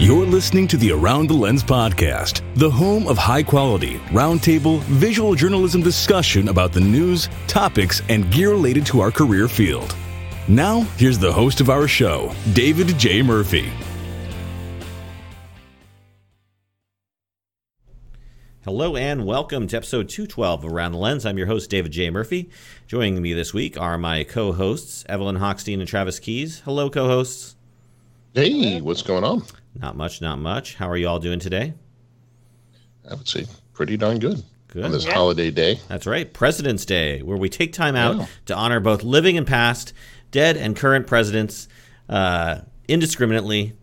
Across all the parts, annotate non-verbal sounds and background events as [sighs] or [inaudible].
You're listening to the Around the Lens podcast, the home of high quality, roundtable, visual journalism discussion about the news, topics, and gear related to our career field. Now, here's the host of our show, David J. Murphy. Hello and welcome to episode 212 of Around the Lens. I'm your host, David J. Murphy. Joining me this week are my co hosts, Evelyn Hochstein and Travis Keys. Hello, co hosts. Hey, what's going on? Not much, not much. How are you all doing today? I would say pretty darn good. Good. On this yeah. holiday day. That's right, President's Day, where we take time out yeah. to honor both living and past, dead and current presidents uh, indiscriminately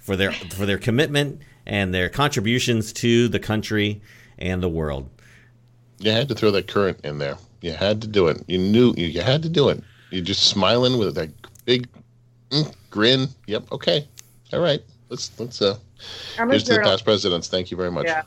for their for their commitment and their contributions to the country and the world. You had to throw that current in there. You had to do it. You knew you, you had to do it. You're just smiling with that big mm, grin. Yep. Okay. All right let's let's uh. I'm here's to the past presidents. Thank you very much. Yeah.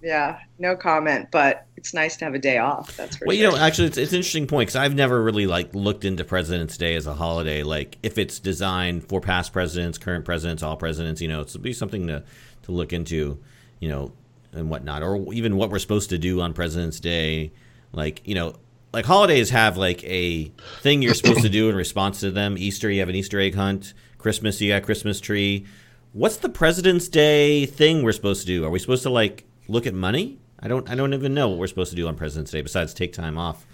Yeah, no comment, but it's nice to have a day off. That's for well, sure. you know, actually, it's, it's an interesting point because I've never really like looked into President's Day as a holiday. Like, if it's designed for past presidents, current presidents, all presidents, you know, it's be something to to look into, you know, and whatnot, or even what we're supposed to do on President's Day. Like, you know, like holidays have like a thing you're supposed to do in response to them. Easter, you have an Easter egg hunt. Christmas, you got Christmas tree what's the President's Day thing we're supposed to do? Are we supposed to like look at money? I don't I don't even know what we're supposed to do on President's Day besides take time off.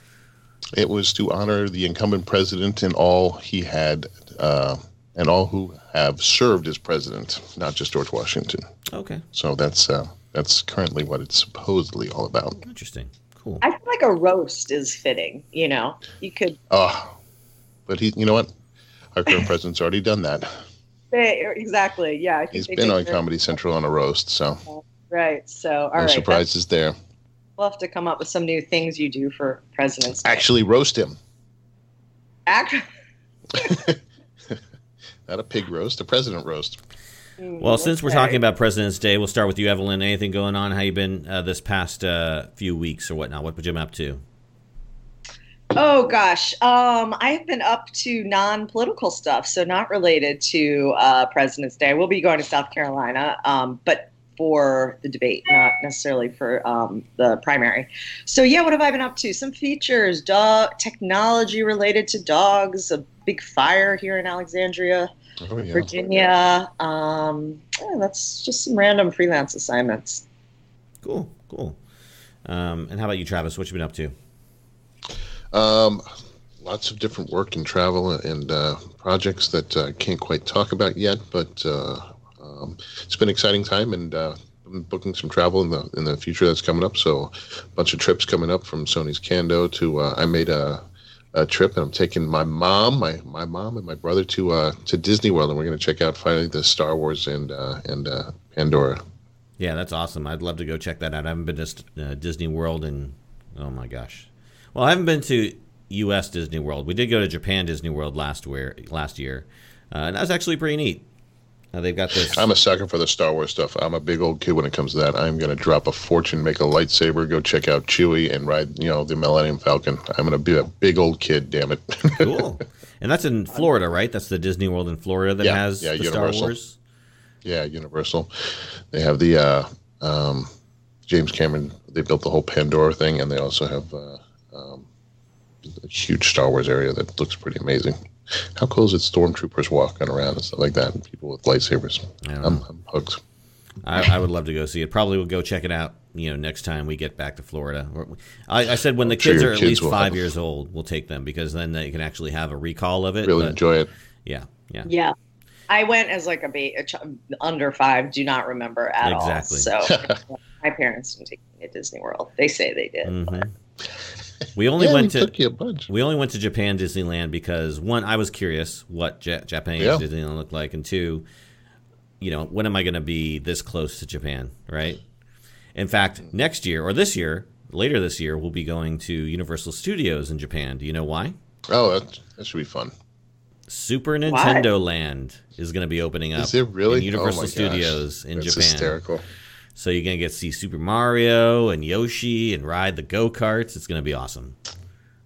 It was to honor the incumbent president and all he had uh, and all who have served as president, not just George Washington. Okay. So that's uh, that's currently what it's supposedly all about. Interesting. Cool. I feel like a roast is fitting. You know, you could. Oh, but he, you know what? Our current [laughs] president's already done that. They, exactly. Yeah. He's been on Comedy Central on a roast, so. Right. So, all no right. surprises there. We'll have to come up with some new things you do for President's Day. Actually, roast him. Act- [laughs] Not a pig roast, a president roast. Well, since we're talking about President's Day, we'll start with you, Evelyn. Anything going on? How you been uh, this past uh, few weeks or whatnot? What have you been up to? Oh gosh, um, I've been up to non-political stuff, so not related to uh, President's Day. We'll be going to South Carolina, um, but for the debate, not necessarily for um, the primary. So yeah, what have I been up to? Some features, dog technology related to dogs, a big fire here in Alexandria, oh, yeah. Virginia. Um, yeah, that's just some random freelance assignments. Cool, cool. Um, and how about you, Travis? What you been up to? Um, lots of different work and travel and uh, projects that I uh, can't quite talk about yet, but uh, um, it's been an exciting time and uh, booking some travel in the in the future that's coming up. So a bunch of trips coming up from Sony's Kando to uh, I made a, a trip and I'm taking my mom, my my mom and my brother to uh, to Disney World and we're going to check out finally the Star Wars and uh, and Pandora. Yeah, that's awesome. I'd love to go check that out. I haven't been to Disney World in oh my gosh, well, I haven't been to U.S. Disney World. We did go to Japan Disney World last year, last year, uh, and that was actually pretty neat. Uh, they've got this. I'm a sucker for the Star Wars stuff. I'm a big old kid when it comes to that. I'm going to drop a fortune, make a lightsaber, go check out Chewie, and ride, you know, the Millennium Falcon. I'm going to be a big old kid. Damn it. [laughs] cool. And that's in Florida, right? That's the Disney World in Florida that yeah, has yeah, the Universal. Star Wars. Yeah, Universal. They have the uh, um, James Cameron. They built the whole Pandora thing, and they also have. Uh, um, a huge Star Wars area that looks pretty amazing. How cool is it? Stormtroopers walking around and stuff like that, and people with lightsabers. I'm, I'm hooked. I, I, would love to go see it. Probably will go check it out. You know, next time we get back to Florida. I, I said when the kids sure are at kids least five years old, we'll take them because then they can actually have a recall of it. Really but, enjoy it. Yeah, yeah, yeah. I went as like a, ba- a ch- under five. Do not remember at exactly. all. So [laughs] my parents didn't take me to Disney World. They say they did. Mm-hmm. [laughs] We only yeah, went we to took you a bunch. we only went to Japan Disneyland because one, I was curious what J- Japanese yeah. Disneyland looked like, and two, you know, when am I going to be this close to Japan? Right. In fact, next year or this year, later this year, we'll be going to Universal Studios in Japan. Do you know why? Oh, that, that should be fun. Super Nintendo why? Land is going to be opening up. Is it really? Universal oh Studios in That's Japan. Hysterical. So you're gonna get to see Super Mario and Yoshi and ride the go karts. It's gonna be awesome.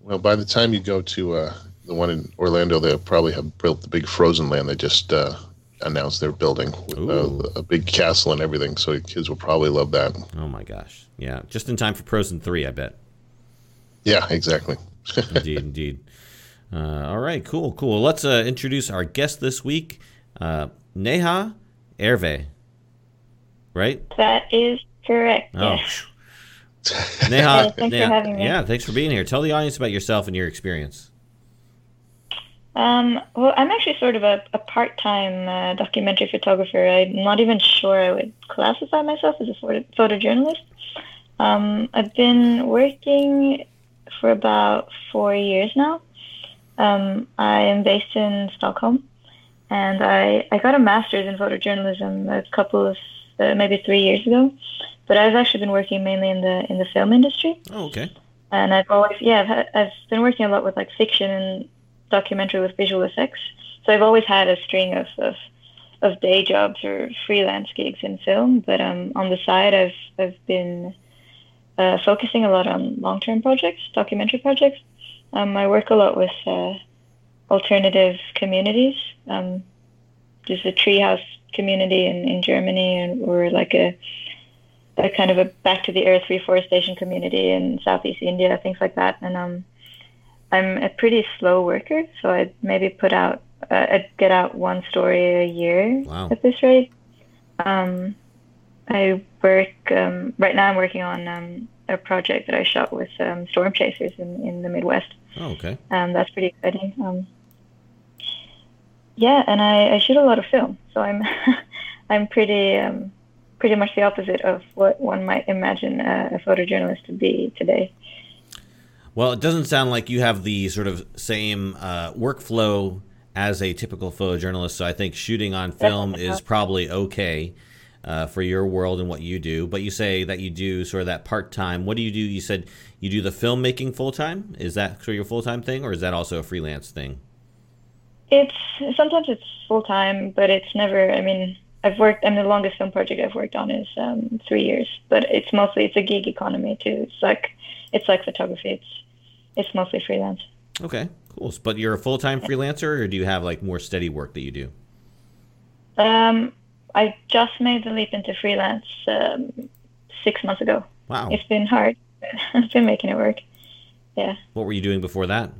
Well, by the time you go to uh, the one in Orlando, they'll probably have built the big Frozen Land they just uh, announced they're building with uh, a big castle and everything. So kids will probably love that. Oh my gosh, yeah, just in time for Frozen three, I bet. Yeah, exactly. [laughs] indeed, indeed. Uh, all right, cool, cool. Let's uh, introduce our guest this week, uh, Neha Erve. Right? That is correct. Oh. Yes. [laughs] Neha, thanks Neha, for having me. Yeah, thanks for being here. Tell the audience about yourself and your experience. Um, well, I'm actually sort of a, a part-time uh, documentary photographer. I'm not even sure I would classify myself as a photo- photojournalist. Um, I've been working for about four years now. Um, I am based in Stockholm, and I, I got a master's in photojournalism a couple of uh, maybe three years ago. But I've actually been working mainly in the in the film industry. Oh, okay. And I've always yeah I've, I've been working a lot with like fiction and documentary with visual effects. So I've always had a string of, of of day jobs or freelance gigs in film, but um, on the side, I've I've been uh, focusing a lot on long term projects, documentary projects. Um, I work a lot with uh, alternative communities. Um, there's a treehouse community in, in Germany, and or like a a kind of a back to the earth reforestation community in Southeast India, things like that. And um, I'm a pretty slow worker, so I'd maybe put out, uh, I'd get out one story a year wow. at this rate. Um, I work um, right now. I'm working on um, a project that I shot with um, storm chasers in, in the Midwest. Oh, okay. Um, that's pretty exciting. Yeah, and I, I shoot a lot of film, so I'm [laughs] I'm pretty um, pretty much the opposite of what one might imagine a, a photojournalist to be today. Well, it doesn't sound like you have the sort of same uh, workflow as a typical photojournalist. So I think shooting on film is probably okay uh, for your world and what you do. But you say that you do sort of that part time. What do you do? You said you do the filmmaking full time. Is that sort of your full time thing, or is that also a freelance thing? It's sometimes it's full time, but it's never. I mean, I've worked. I mean, the longest film project I've worked on is um, three years, but it's mostly it's a gig economy too. It's like it's like photography. It's it's mostly freelance. Okay, cool. But you're a full time freelancer, or do you have like more steady work that you do? Um, I just made the leap into freelance um, six months ago. Wow, it's been hard. [laughs] I've been making it work. Yeah. What were you doing before that?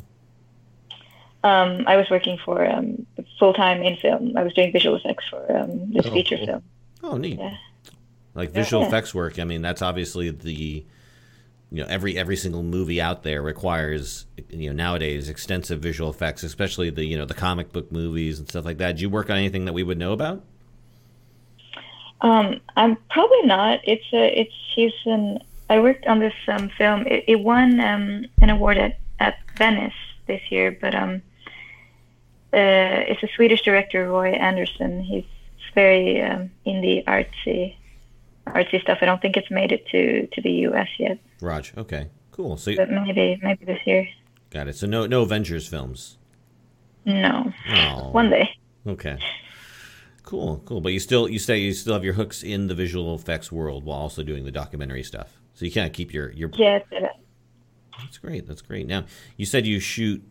Um, I was working for um, full time in film. I was doing visual effects for um, this oh, feature cool. film. Oh, neat. Yeah. Like visual yeah. effects work. I mean, that's obviously the you know every every single movie out there requires you know nowadays extensive visual effects especially the you know the comic book movies and stuff like that do you work on anything that we would know about um i'm probably not it's a it's she's an i worked on this um film it, it won um an award at at venice this year but um uh, it's a swedish director roy andersson he's very um, indie artsy artsy stuff. I don't think it's made it to to the U.S. yet. Raj, okay, cool. So but maybe maybe this year. Got it. So no no Avengers films. No. Oh. One day. Okay. Cool, cool. But you still you say you still have your hooks in the visual effects world while also doing the documentary stuff. So you kind of keep your your. Yeah. That's great. That's great. Now you said you shoot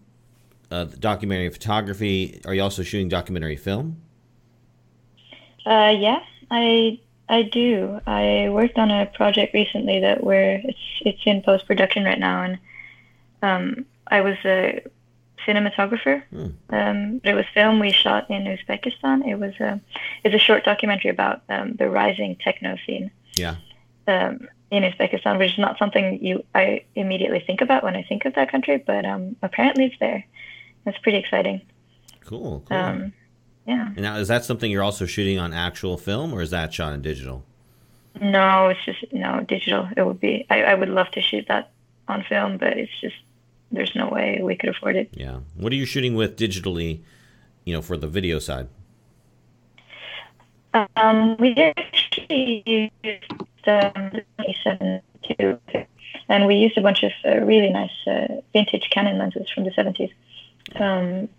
uh, documentary photography. Are you also shooting documentary film? Uh, yeah, I I do. I worked on a project recently that where it's it's in post production right now, and um, I was a cinematographer. Mm. Um, it was film we shot in Uzbekistan. It was a it's a short documentary about um, the rising techno scene. Yeah. Um, in Uzbekistan, which is not something you I immediately think about when I think of that country, but um, apparently it's there. It's pretty exciting. Cool. cool. Um, yeah. And now, is that something you're also shooting on actual film, or is that shot in digital? No, it's just no digital. It would be. I, I would love to shoot that on film, but it's just there's no way we could afford it. Yeah. What are you shooting with digitally? You know, for the video side. Um, we actually used um, A7 II, and we used a bunch of uh, really nice uh, vintage Canon lenses from the 70s. Um,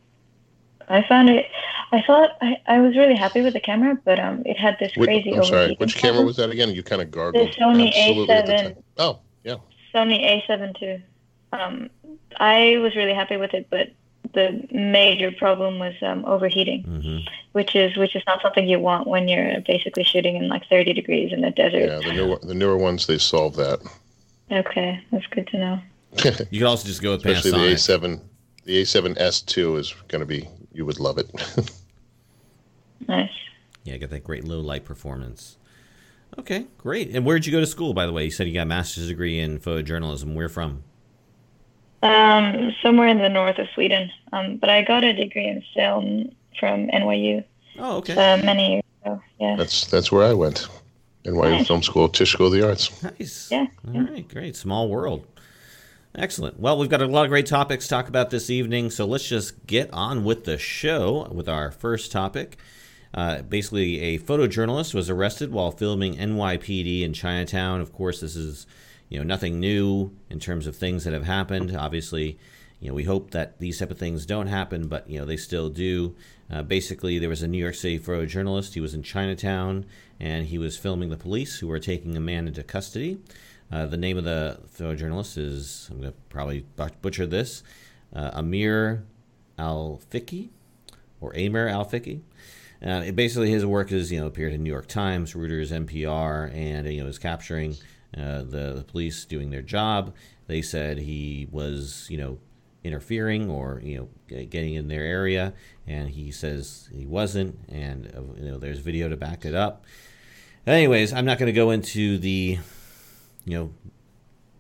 I found it. I thought I, I was really happy with the camera, but um, it had this crazy. I'm sorry. Which camera was that again? You kind of gargled. The Sony A7. Oh, yeah. Sony A7 II. Um, I was really happy with it, but the the major problem was um, overheating, hmm which is which is not something you want when you're basically shooting in like 30 degrees in the desert. Yeah, the newer the newer ones they solve that. Okay, that's good to know. [laughs] You can also just go with Especially the A7, the A7S2 is going to be. You would love it. [laughs] Nice. Yeah, got that great low light performance. Okay, great. And where'd you go to school, by the way? You said you got a master's degree in photojournalism. Where from? Um, somewhere in the north of Sweden. Um, but I got a degree in film from NYU Oh, okay. uh, many years ago. Yeah. that's that's where I went. NYU Nice. Film School, Tisch School of the Arts. Nice. Yeah, All right, great. Small world. Excellent. Well, we've got a lot of great topics to talk about this evening, so let's just get on with the show with our first topic. Uh, basically, a photojournalist was arrested while filming NYPD in Chinatown. Of course, this is you know nothing new in terms of things that have happened. Obviously, you know we hope that these type of things don't happen, but you know they still do. Uh, basically, there was a New York City photojournalist. He was in Chinatown and he was filming the police who were taking a man into custody. Uh, the name of the photojournalist is I'm going to probably butcher this. Uh, Amir Al Fiqi or Amir Alfiky. Uh, basically, his work has you know appeared in New York Times, Reuters, NPR, and you know is capturing uh, the, the police doing their job. They said he was you know interfering or you know getting in their area, and he says he wasn't, and uh, you know there's video to back it up. Anyways, I'm not going to go into the you know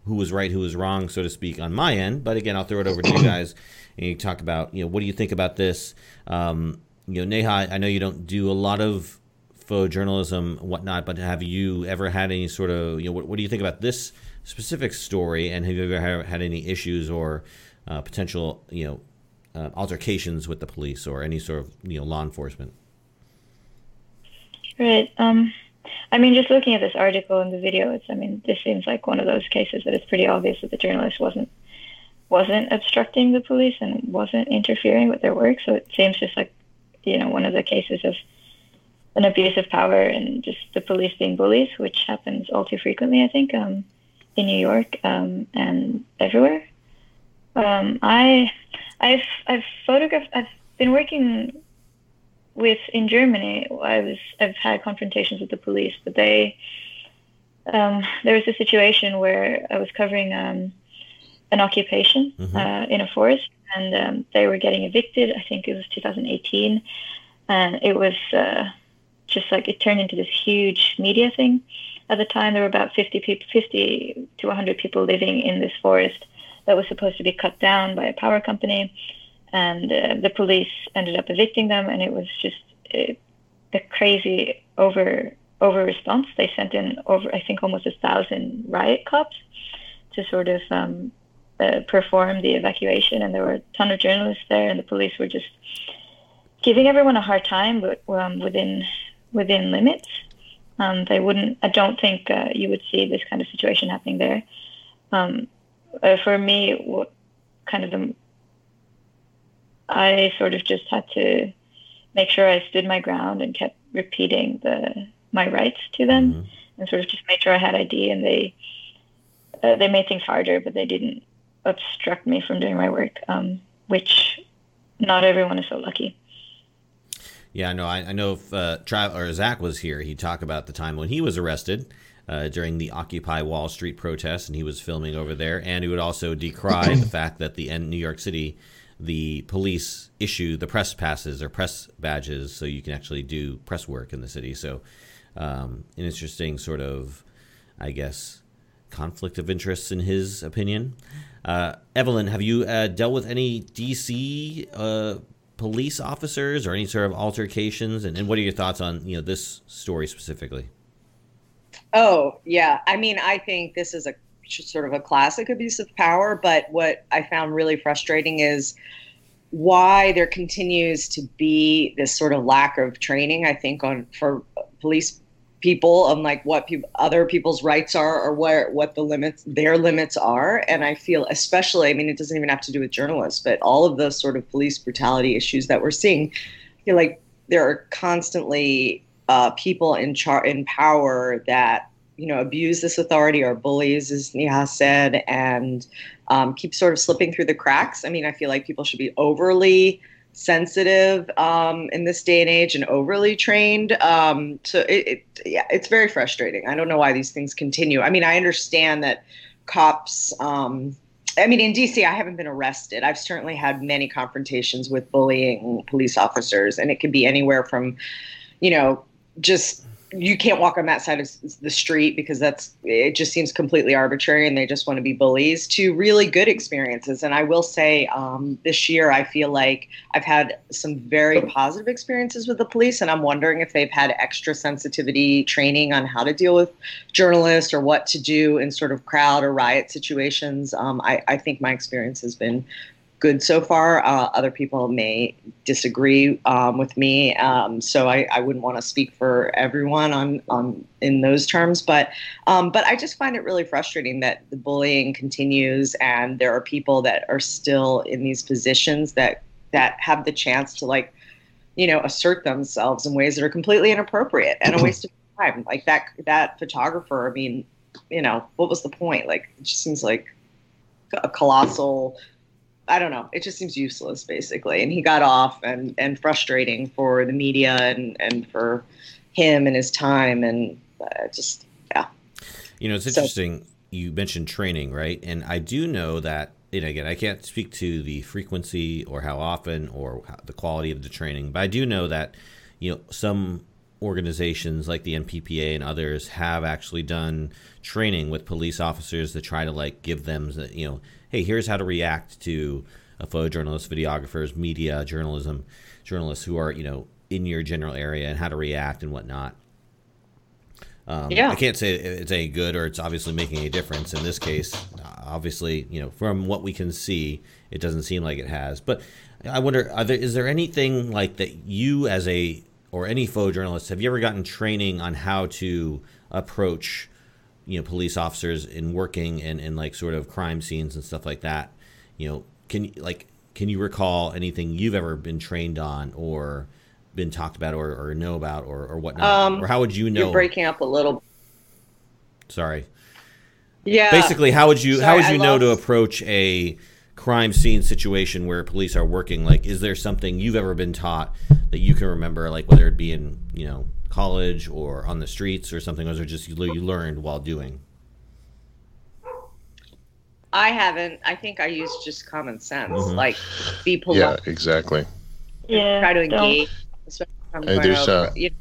who was right, who was wrong, so to speak, on my end. But again, I'll throw it over to you guys and you talk about, you know, what do you think about this? Um, you know, Neha, I know you don't do a lot of photojournalism, whatnot, but have you ever had any sort of, you know, what, what do you think about this specific story? And have you ever had any issues or uh, potential, you know, uh, altercations with the police or any sort of, you know, law enforcement? Right. Um, I mean, just looking at this article and the video, it's. I mean, this seems like one of those cases that it's pretty obvious that the journalist wasn't wasn't obstructing the police and wasn't interfering with their work. So it seems just like, you know, one of the cases of an abuse of power and just the police being bullies, which happens all too frequently, I think, um, in New York um, and everywhere. Um, I, I've, I've photographed. I've been working with in Germany. I was. I've had confrontations with the police, but they. Um, there was a situation where I was covering um, an occupation Mhm. uh, in a forest, and um, they were getting evicted. I think it was 2018, and it was uh, just like it turned into this huge media thing. At the time, there were about 50 people, 50 to 100 people living in this forest that was supposed to be cut down by a power company, and uh, the police ended up evicting them, and it was just uh, a crazy over over response. They sent in over, I think, almost a thousand riot cops to sort of um, uh, perform the evacuation, and there were a ton of journalists there, and the police were just giving everyone a hard time, but um, within within limits. Um, they wouldn't. I don't think uh, you would see this kind of situation happening there. Um, uh, for me, what kind of the I sort of just had to make sure I stood my ground and kept repeating the my rights to them, Mhm. and sort of just made sure I had ID. And they uh, they made things harder, but they didn't obstruct me from doing my work, um, which not everyone is so lucky. Yeah, no, I, I know if uh, Trav or Zach was here, he'd talk about the time when he was arrested uh, during the Occupy Wall Street protests, and he was filming over there. And he would also decry [coughs] the fact that the New York City, the police issue the press passes or press badges, so you can actually do press work in the city. So, um, an interesting sort of, I guess, conflict of interests in his opinion. Uh, Evelyn, have you uh, dealt with any DC uh, police officers or any sort of altercations? And, and what are your thoughts on you know this story specifically? Oh, yeah. I mean, I think this is a sort of a classic abuse of power, but what I found really frustrating is why there continues to be this sort of lack of training, I think, on for police people on like what people other people's rights are or where what the limits their limits are. And i feel especially i mean it doesn't even have to do with journalists but all of the sort of police brutality issues that we're seeing I feel like there are constantly uh, people in char in power that you know abuse this authority or bullies, as Neha said, and um, keeps sort of slipping through the cracks. I mean, I feel like people should be overly sensitive um, in this day and age and overly trained. Um, so it, it, yeah, it's very frustrating. I don't know why these things continue. I mean, I understand that cops. Um, I mean, in DC, I haven't been arrested. I've certainly had many confrontations with bullying police officers, and it could be anywhere from, you know, just you can't walk on that side of the street because that's it just seems completely arbitrary and they just want to be bullies to really good experiences. And i will say um, this year i feel like i've had some very positive experiences with the police and i'm wondering if they've had extra sensitivity training on how to deal with journalists or what to do in sort of crowd or riot situations. Um, I, I think my experience has been good so far. Uh, other people may disagree um, with me, um, so I, I wouldn't want to speak for everyone on, on in those terms. But um, but I just find it really frustrating that the bullying continues, and there are people that are still in these positions that that have the chance to like you know assert themselves in ways that are completely inappropriate and a waste of time. Like that that photographer. I mean, you know, what was the point? Like it just seems like a colossal I don't know. It just seems useless, basically. And he got off, and and frustrating for the media and and for him and his time, and uh, just yeah. You know, it's interesting. So, you mentioned training, right? And I do know that. And again, I can't speak to the frequency or how often or how, the quality of the training, but I do know that you know some organizations like the NPPA and others have actually done training with police officers to try to like give them you know hey, here's how to react to a photojournalist, videographers, media, journalism, journalists who are, you know, in your general area and how to react and whatnot. Um, yeah. I can't say it's any good or it's obviously making a difference in this case. Obviously, you know, from what we can see, it doesn't seem like it has. But I wonder, there, is there anything like that you as a or any photojournalist have you ever gotten training on how to approach you know police officers in working and in like sort of crime scenes and stuff like that you know can you like can you recall anything you've ever been trained on or been talked about or, or know about or, or whatnot? Um, or how would you know? you're breaking up a little sorry. Yeah. Basically how would you sorry, how would you I know lost... to approach a crime scene situation where police are working? Like is there something you've ever been taught that you can remember like whether it be in you know college or on the streets or something, Those are just you, you learned while doing? I haven't. I think I use just common sense, mm-hmm. like be polite. Yeah, exactly. Yeah. Try to engage. Hey, there's, uh, you know,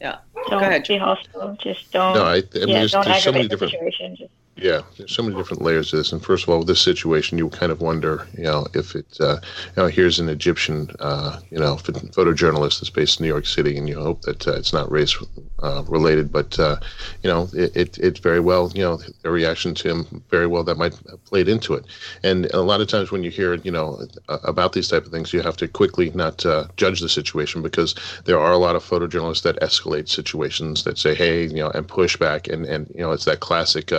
yeah. Don't Go ahead. be hostile. Just don't. No, I, I mean, yeah, there's, don't there's so many the different. Situation. Yeah, there's so many different layers to this. And first of all, with this situation, you kind of wonder, you know, if it, uh, you know, here's an Egyptian, uh, you know, photojournalist that's based in New York City, and you hope that uh, it's not race uh, related, but uh, you know, it, it, it very well, you know, a reaction to him very well that might have played into it. And a lot of times when you hear, you know, about these type of things, you have to quickly not uh, judge the situation because there are a lot of photojournalists that escalate situations that say, hey, you know, and push back, and and you know, it's that classic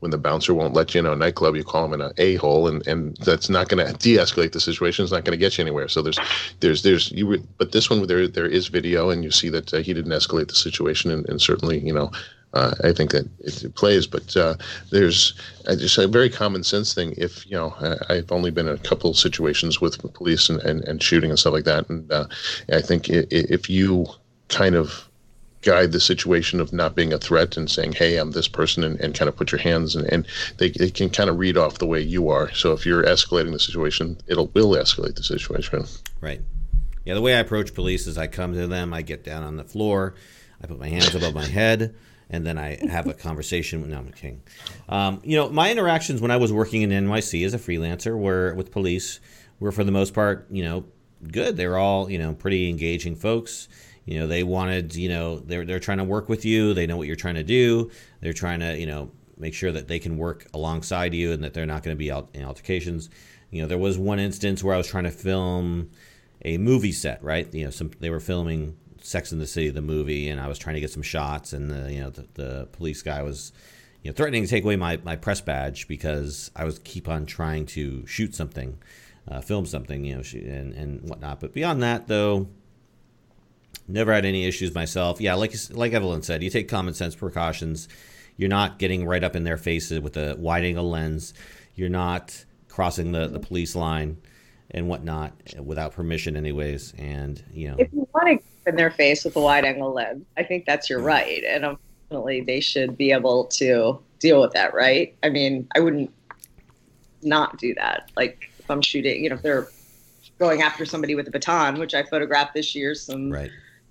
when the bouncer won't let you in a nightclub, you call him an a hole, and and that's not going to de-escalate the situation. It's not going to get you anywhere. So there's there's there's you. But this one there there is video, and you see that uh, he didn't escalate the situation, and, and certainly you know. Uh, I think that it, it plays, but uh, there's just a very common sense thing. If you know, I, have only been in a couple situations with police and, and, and shooting and stuff like that, and uh, I think if you kind of guide the situation of not being a threat and saying, hey, I'm this person, and, and kind of put your hands and, and they, they can kind of read off the way you are. So if you're escalating the situation, it'll will escalate the situation. Right. Yeah, the way I approach police is I come to them, I get down on the floor, I put my hands above my head, and then I have a conversation. With, No, I'm kidding. Um, you know, my interactions when I was working in NYC as a freelancer were with police were for the most part, you know, good. They were all, you know, pretty engaging folks you know they wanted you know they're, they're trying to work with you they know what you're trying to do they're trying to you know make sure that they can work alongside you and that they're not going to be out in altercations you know there was one instance where i was trying to film a movie set right you know some they were filming sex in the city the movie and i was trying to get some shots and the you know the, the police guy was you know threatening to take away my, my press badge because i was keep on trying to shoot something uh, film something you know and, and whatnot but beyond that though Never had any issues myself. Yeah, like like Evelyn said, you take common sense precautions. You're not getting right up in their faces with a wide angle lens. you're not crossing the, the police line and whatnot without permission, anyways. And you know, if you want to in their face with a wide angle lens, I think that's your hmm. right, and unfortunately, they should be able to deal with that, right? I mean, I wouldn't not do that. Like if I'm shooting, you know, if they're going after somebody with a baton, which I photographed this year, some right.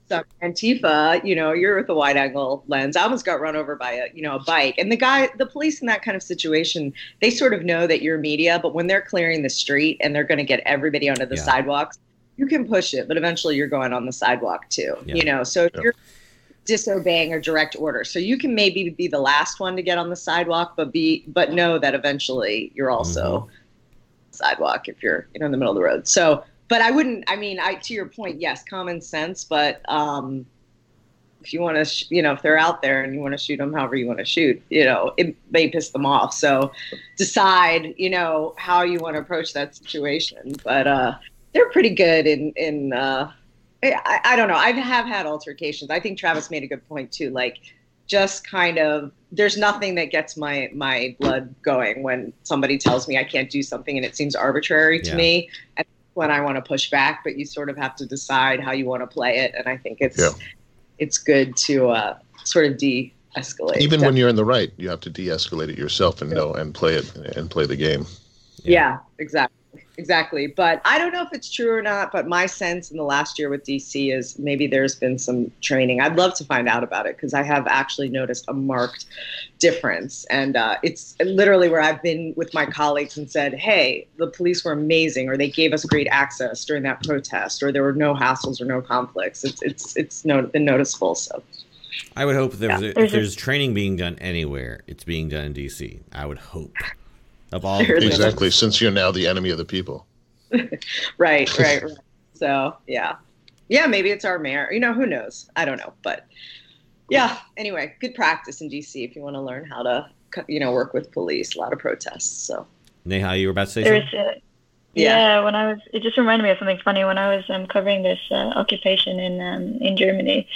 some Antifa, you know, you're with a wide angle lens. I almost got run over by a, you know, a bike. And the guy, the police in that kind of situation, they sort of know that you're media, but when they're clearing the street and they're going to get everybody onto the Yeah. sidewalks, you can push it, but eventually you're going on the sidewalk too. Yeah. You know, so you're disobeying a direct order, so you can maybe be the last one to get on the sidewalk, but be but know that eventually you're also sidewalk if you're you know in the middle of the road. So, but I wouldn't. I mean, I to your point, yes, common sense, but um, if you want to, sh- you know, if they're out there and you want to shoot them however you want to shoot, you know, it may piss them off. So decide, you know, how you want to approach that situation. But uh, they're pretty good in in. Uh, I, I don't know. I have had altercations. I think Travis made a good point too. Like, just kind of, there's nothing that gets my my blood going when somebody tells me I can't do something and it seems arbitrary to Yeah. me. And when I want to push back, but you sort of have to decide how you want to play it. And I think it's Yeah. it's good to uh, sort of de-escalate. Even when you're in the right, you have to de-escalate it yourself and know and play it and play the game. Yeah, exactly. Exactly. But I don't know if it's true or not, but my sense in the last year with DC is maybe there's been some training. I'd love to find out about it because I have actually noticed a marked difference. And uh, it's literally where I've been with my colleagues and said, hey, the police were amazing, or they gave us great access during that protest, or there were no hassles or no conflicts. It's, it's, it's no, been noticeable. So, I would hope if, there was Yeah, a, there's if a- there's training being done anywhere, it's being done in DC. I would hope. Of all Sure. Exactly. Since you're now the enemy of the people. [laughs] right, right, right. So, yeah. Yeah, maybe it's our mayor. You know, who knows? I don't know. But yeah, anyway, good practice in DC if you want to learn how to, you know, work with police. A lot of protests. So, Neha, you were about to say There's, something. uh, Yeah. yeah. when I was, it just reminded me of something funny. When I was um, covering this uh, occupation in um, in Germany,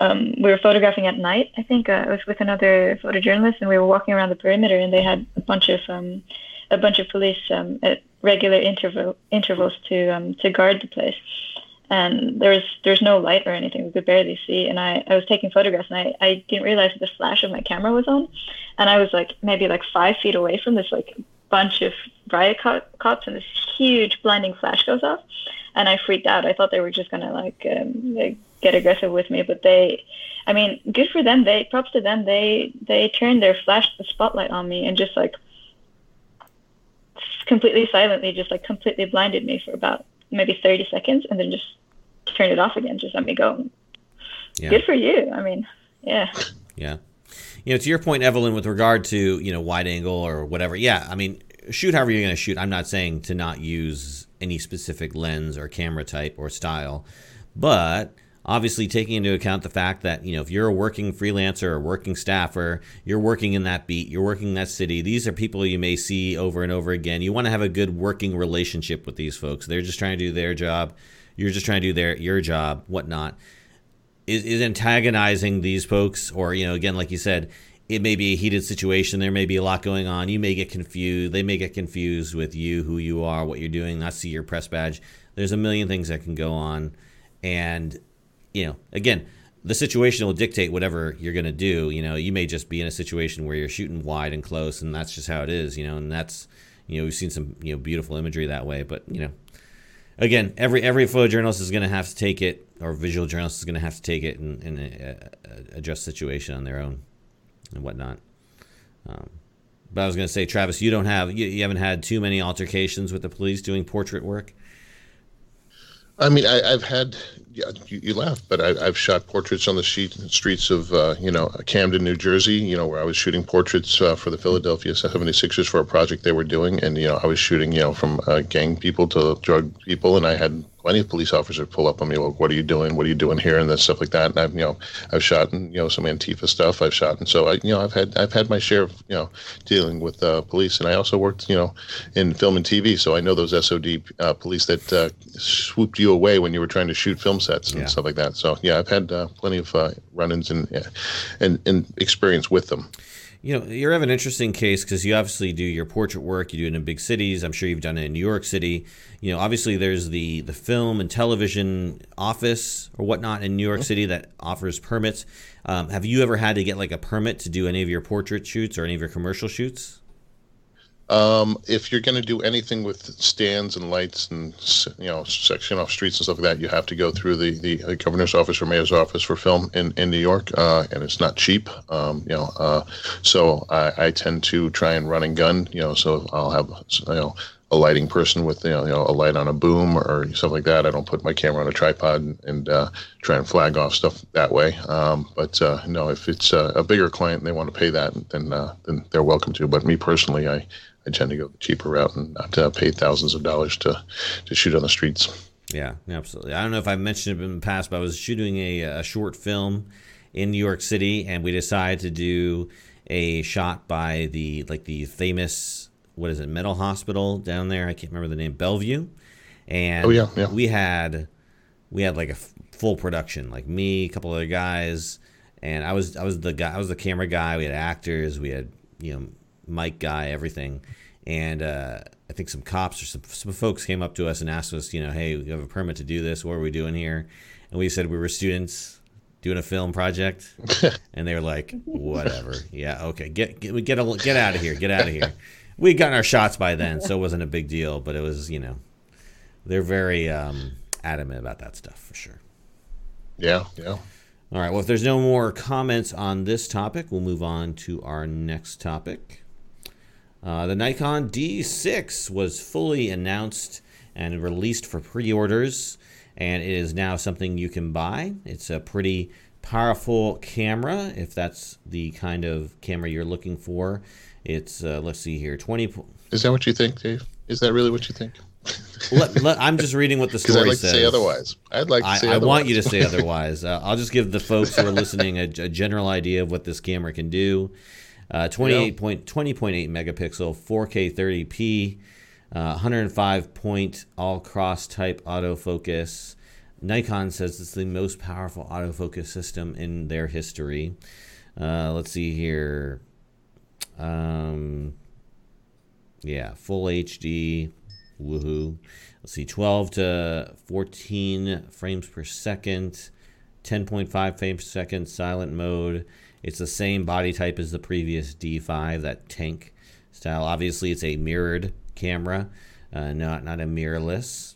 um, we were photographing at night. I think uh, I was with another photojournalist, and we were walking around the perimeter, and they had a bunch of um, a bunch of police um, at regular interval intervals to um, to guard the place. And there was there's no light or anything. We could barely see. And I, I was taking photographs, and I, I didn't realize that the flash of my camera was on. And I was like maybe like five feet away from this like bunch of riot co- cops, and this huge blinding flash goes off. And I freaked out. I thought they were just gonna like, um, like get aggressive with me, but they, I mean, good for them. They props to them. They they turned their flash the spotlight on me and just like completely silently, just like completely blinded me for about maybe 30 seconds, and then just turned it off again. Just let me go. Yeah. Good for you. I mean, yeah. [laughs] Yeah. You know, to your point, Evelyn, with regard to, you know, wide angle or whatever, yeah, I mean, shoot however you're going to shoot. I'm not saying to not use any specific lens or camera type or style, but obviously taking into account the fact that, you know, if you're a working freelancer or working staffer, you're working in that beat, you're working in that city, these are people you may see over and over again. You want to have a good working relationship with these folks. They're just trying to do their job. You're just trying to do their your job, whatnot is, is antagonizing these folks or you know again like you said it may be a heated situation there may be a lot going on you may get confused they may get confused with you who you are what you're doing not see your press badge there's a million things that can go on and you know again the situation will dictate whatever you're going to do you know you may just be in a situation where you're shooting wide and close and that's just how it is you know and that's you know we've seen some you know beautiful imagery that way but you know again, every every photojournalist is going to have to take it, or visual journalist is going to have to take it and, and uh, uh, adjust situation on their own and whatnot. Um, but I was going to say, Travis, you don't have you, you haven't had too many altercations with the police doing portrait work. I mean, I, I've had, yeah, you, you laugh, but I, I've shot portraits on the sheet, streets of, uh, you know, Camden, New Jersey, you know, where I was shooting portraits uh, for the Philadelphia 76ers for a project they were doing. And, you know, I was shooting, you know, from uh, gang people to drug people. And I had plenty of police officers pull up on me, like, what are you doing? What are you doing here? And then stuff like that. And I've, you know, I've shot, in, you know, some Antifa stuff I've shot. And so, I, you know, I've had, I've had my share of, you know, dealing with uh, police. And I also worked, you know, in film and TV. So I know those SOD uh, police that uh, swooped you away when you were trying to shoot film sets and Yeah. stuff like that. So yeah, I've had uh, plenty of uh, run-ins and, and and experience with them. you know, you have an interesting case because you obviously do your portrait work. You do it in big cities. I'm sure you've done it in New York City. You know, obviously there's the the film and television office or whatnot in New York mm-hmm. City that offers permits. Um, have you ever had to get like a permit to do any of your portrait shoots or any of your commercial shoots? Um, if you're going to do anything with stands and lights and you know section off streets and stuff like that, you have to go through the, the, governor's office or mayor's office for film in, in New York, uh, and it's not cheap. Um, you know, uh, so I, I tend to try and run and gun. You know, so I'll have you know a lighting person with you know, you know, a light on a boom or stuff like that. I don't put my camera on a tripod and, and uh, try and flag off stuff that way. Um, but uh, no, if it's a, a, bigger client and they want to pay that, then uh, then they're welcome to. But me personally, I I tend to go the cheaper route and not uh, pay thousands of dollars to to shoot on the streets. Yeah, absolutely. I don't know if I mentioned it in the past, but I was shooting a, a short film in New York City, and we decided to do a shot by the like the famous what is it mental hospital down there? I can't remember the name, Bellevue. And oh yeah, yeah. we had we had like a f- full production, like me, a couple other guys, and I was I was the guy, I was the camera guy. We had actors, we had you know mic guy, everything. And uh, I think some cops or some, some folks came up to us and asked us, you know, hey, we have a permit to do this. What are we doing here? And we said we were students doing a film project, [laughs] and they were like, whatever. Yeah, okay, get get get, a, get out of here, get out of here. We'd gotten our shots by then, so it wasn't a big deal. But it was, you know, they're very um, adamant about that stuff for sure. Yeah, yeah. All right. Well, if there's no more comments on this topic, we'll move on to our next topic. Uh, the Nikon D6 was fully announced and released for pre orders, and it is now something you can buy. It's a pretty powerful camera if that's the kind of camera you're looking for. It's, uh, let's see here, 20. Is that what you think, Dave? Is that really what you think? let, let, I'm just [laughs] reading what the story I'd like says. To say otherwise. I'd like to I, say I otherwise. want you to say otherwise. [laughs] Uh, I'll just give the folks who are listening a, a, general idea of what this camera can do. Uh, 28 point, 20.8 megapixel, 4K 30p, uh, 105 point all cross type autofocus. Nikon says it's the most powerful autofocus system in their history. Uh, let's see here. Um, yeah, full HD. Woohoo. Let's see, 12 to 14 frames per second, 10.5 frames per second, silent mode. It's the same body type as the previous D5, that tank style. Obviously, it's a mirrored camera, uh, not not a mirrorless.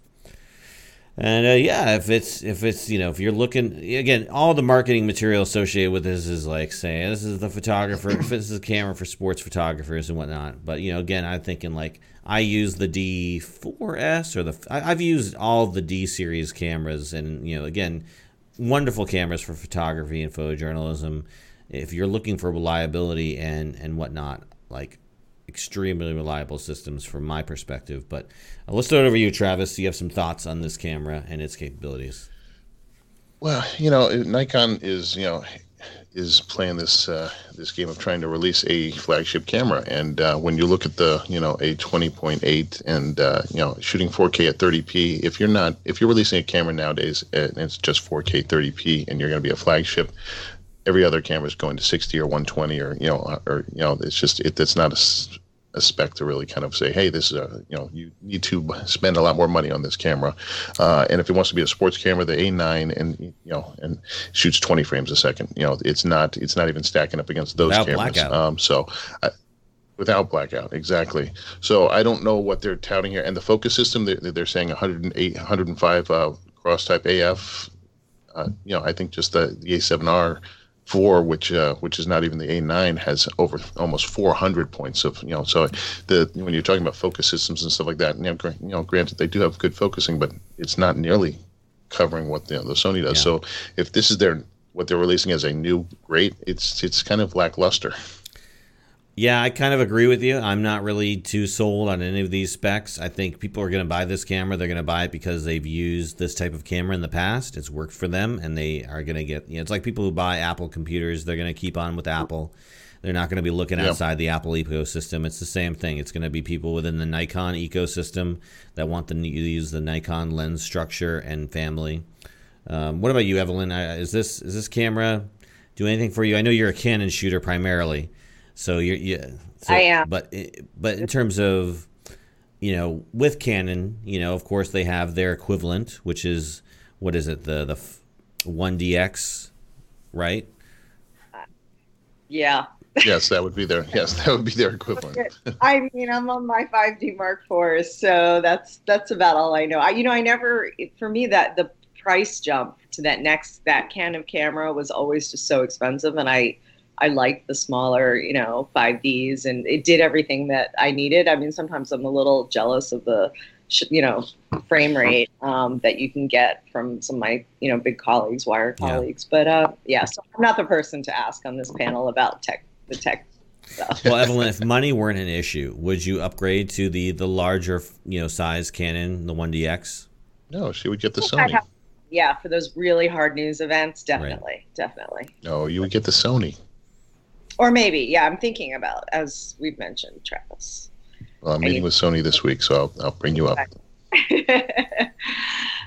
And uh, yeah, if it's if it's you know if you're looking again, all the marketing material associated with this is like saying this is the photographer, [coughs] this is a camera for sports photographers and whatnot. But you know, again, I'm thinking like I use the D4S or the I, I've used all the D series cameras, and you know, again, wonderful cameras for photography and photojournalism if you're looking for reliability and and whatnot, like extremely reliable systems from my perspective. But uh, let's start over you, Travis. You have some thoughts on this camera and its capabilities. Well, you know, Nikon is you know is playing this uh, this game of trying to release a flagship camera, and uh, when you look at the you know a 20.8 and uh, you know shooting 4K at 30p, if you're not if you're releasing a camera nowadays and it's just 4K 30p and you're going to be a flagship, every other camera is going to 60 or 120 or you know or you know it's just it, it's not a, a spec to really kind of say hey this is a you know you need to spend a lot more money on this camera. Uh, and if it wants to be a sports camera the a9 and you know and shoots 20 frames a second you know it's not it's not even stacking up against those without cameras. blackout. um so I, without blackout exactly. So i don't know what they're touting here. And the focus system they're, they're saying 108 105 uh, cross type af uh, you know i think just the, the a7r four, which uh, which is not even the A9, has over almost 400 points of you know. So the when you're talking about focus systems and stuff like that, you know, gr- you know granted they do have good focusing, but it's not nearly covering what the, the Sony does. Yeah. So if this is their what they're releasing as a new great, it's it's kind of lackluster. Yeah, I kind of agree with you. I'm not really too sold on any of these specs. I think people are going to buy this camera. They're going to buy it because they've used this type of camera in the past. It's worked for them, and they are going to get. You know, it's like people who buy Apple computers. They're going to keep on with Apple. They're not going to be looking yeah. outside the Apple ecosystem. It's the same thing. It's going to be people within the Nikon ecosystem that want to use the Nikon lens structure and family. Um, what about you, Evelyn? Is this is this camera do anything for you? I know you're a Canon shooter primarily. So you're yeah. So, I am. But eh, but in terms of you know with Canon, you know of course they have their equivalent, which is what is it the the one DX, right? Yeah. yes, that would be their yes, that would be their equivalent. [laughs] I mean, I'm on my 5D Mark IV, so that's that's about all I know. I, you know, I never for me that the price jump to that next that Canon camera was always just so expensive, and I I liked the smaller, you know, 5Ds, and it did everything that I needed. I mean, sometimes I'm a little jealous of the you know frame rate um, that you can get from some of my you know big colleagues wire colleagues yeah. but uh yeah so i'm not the person to ask on this panel about tech the tech stuff well [laughs] evelyn if money weren't an issue would you upgrade to the the larger you know size canon the 1dx no she would get the sony have, yeah for those really hard news events definitely right. definitely no you would get the sony or maybe yeah i'm thinking about as we've mentioned travis well, I'm meeting with Sony this week, so I'll, I'll bring you up. [laughs]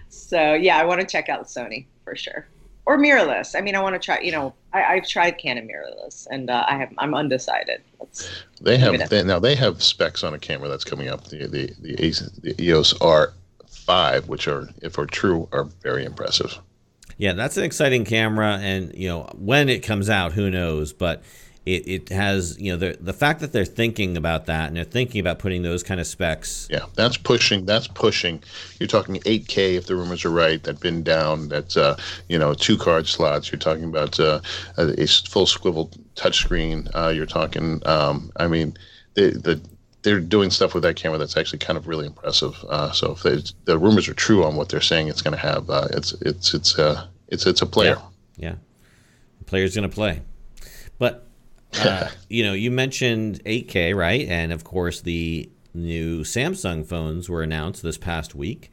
so yeah, I want to check out Sony for sure, or mirrorless. I mean, I want to try. You know, I, have tried Canon mirrorless, and uh, I have. I'm undecided. Let's they have they, now they have specs on a camera that's coming up. The the the, the EOS R5, which are if are true, are very impressive. Yeah, that's an exciting camera, and you know when it comes out, who knows? But it, it has you know the the fact that they're thinking about that and they're thinking about putting those kind of specs. Yeah, that's pushing. That's pushing. You're talking 8K if the rumors are right. That bin down. That's uh, you know two card slots. You're talking about uh, a, a full swivel touchscreen. Uh, you're talking. Um, I mean, the the they're doing stuff with that camera that's actually kind of really impressive. Uh, so if they, the rumors are true on what they're saying, it's going to have uh, it's it's it's uh, it's it's a player. Yeah, yeah. the player's going to play, uh, you know, you mentioned 8K, right? And of course, the new Samsung phones were announced this past week.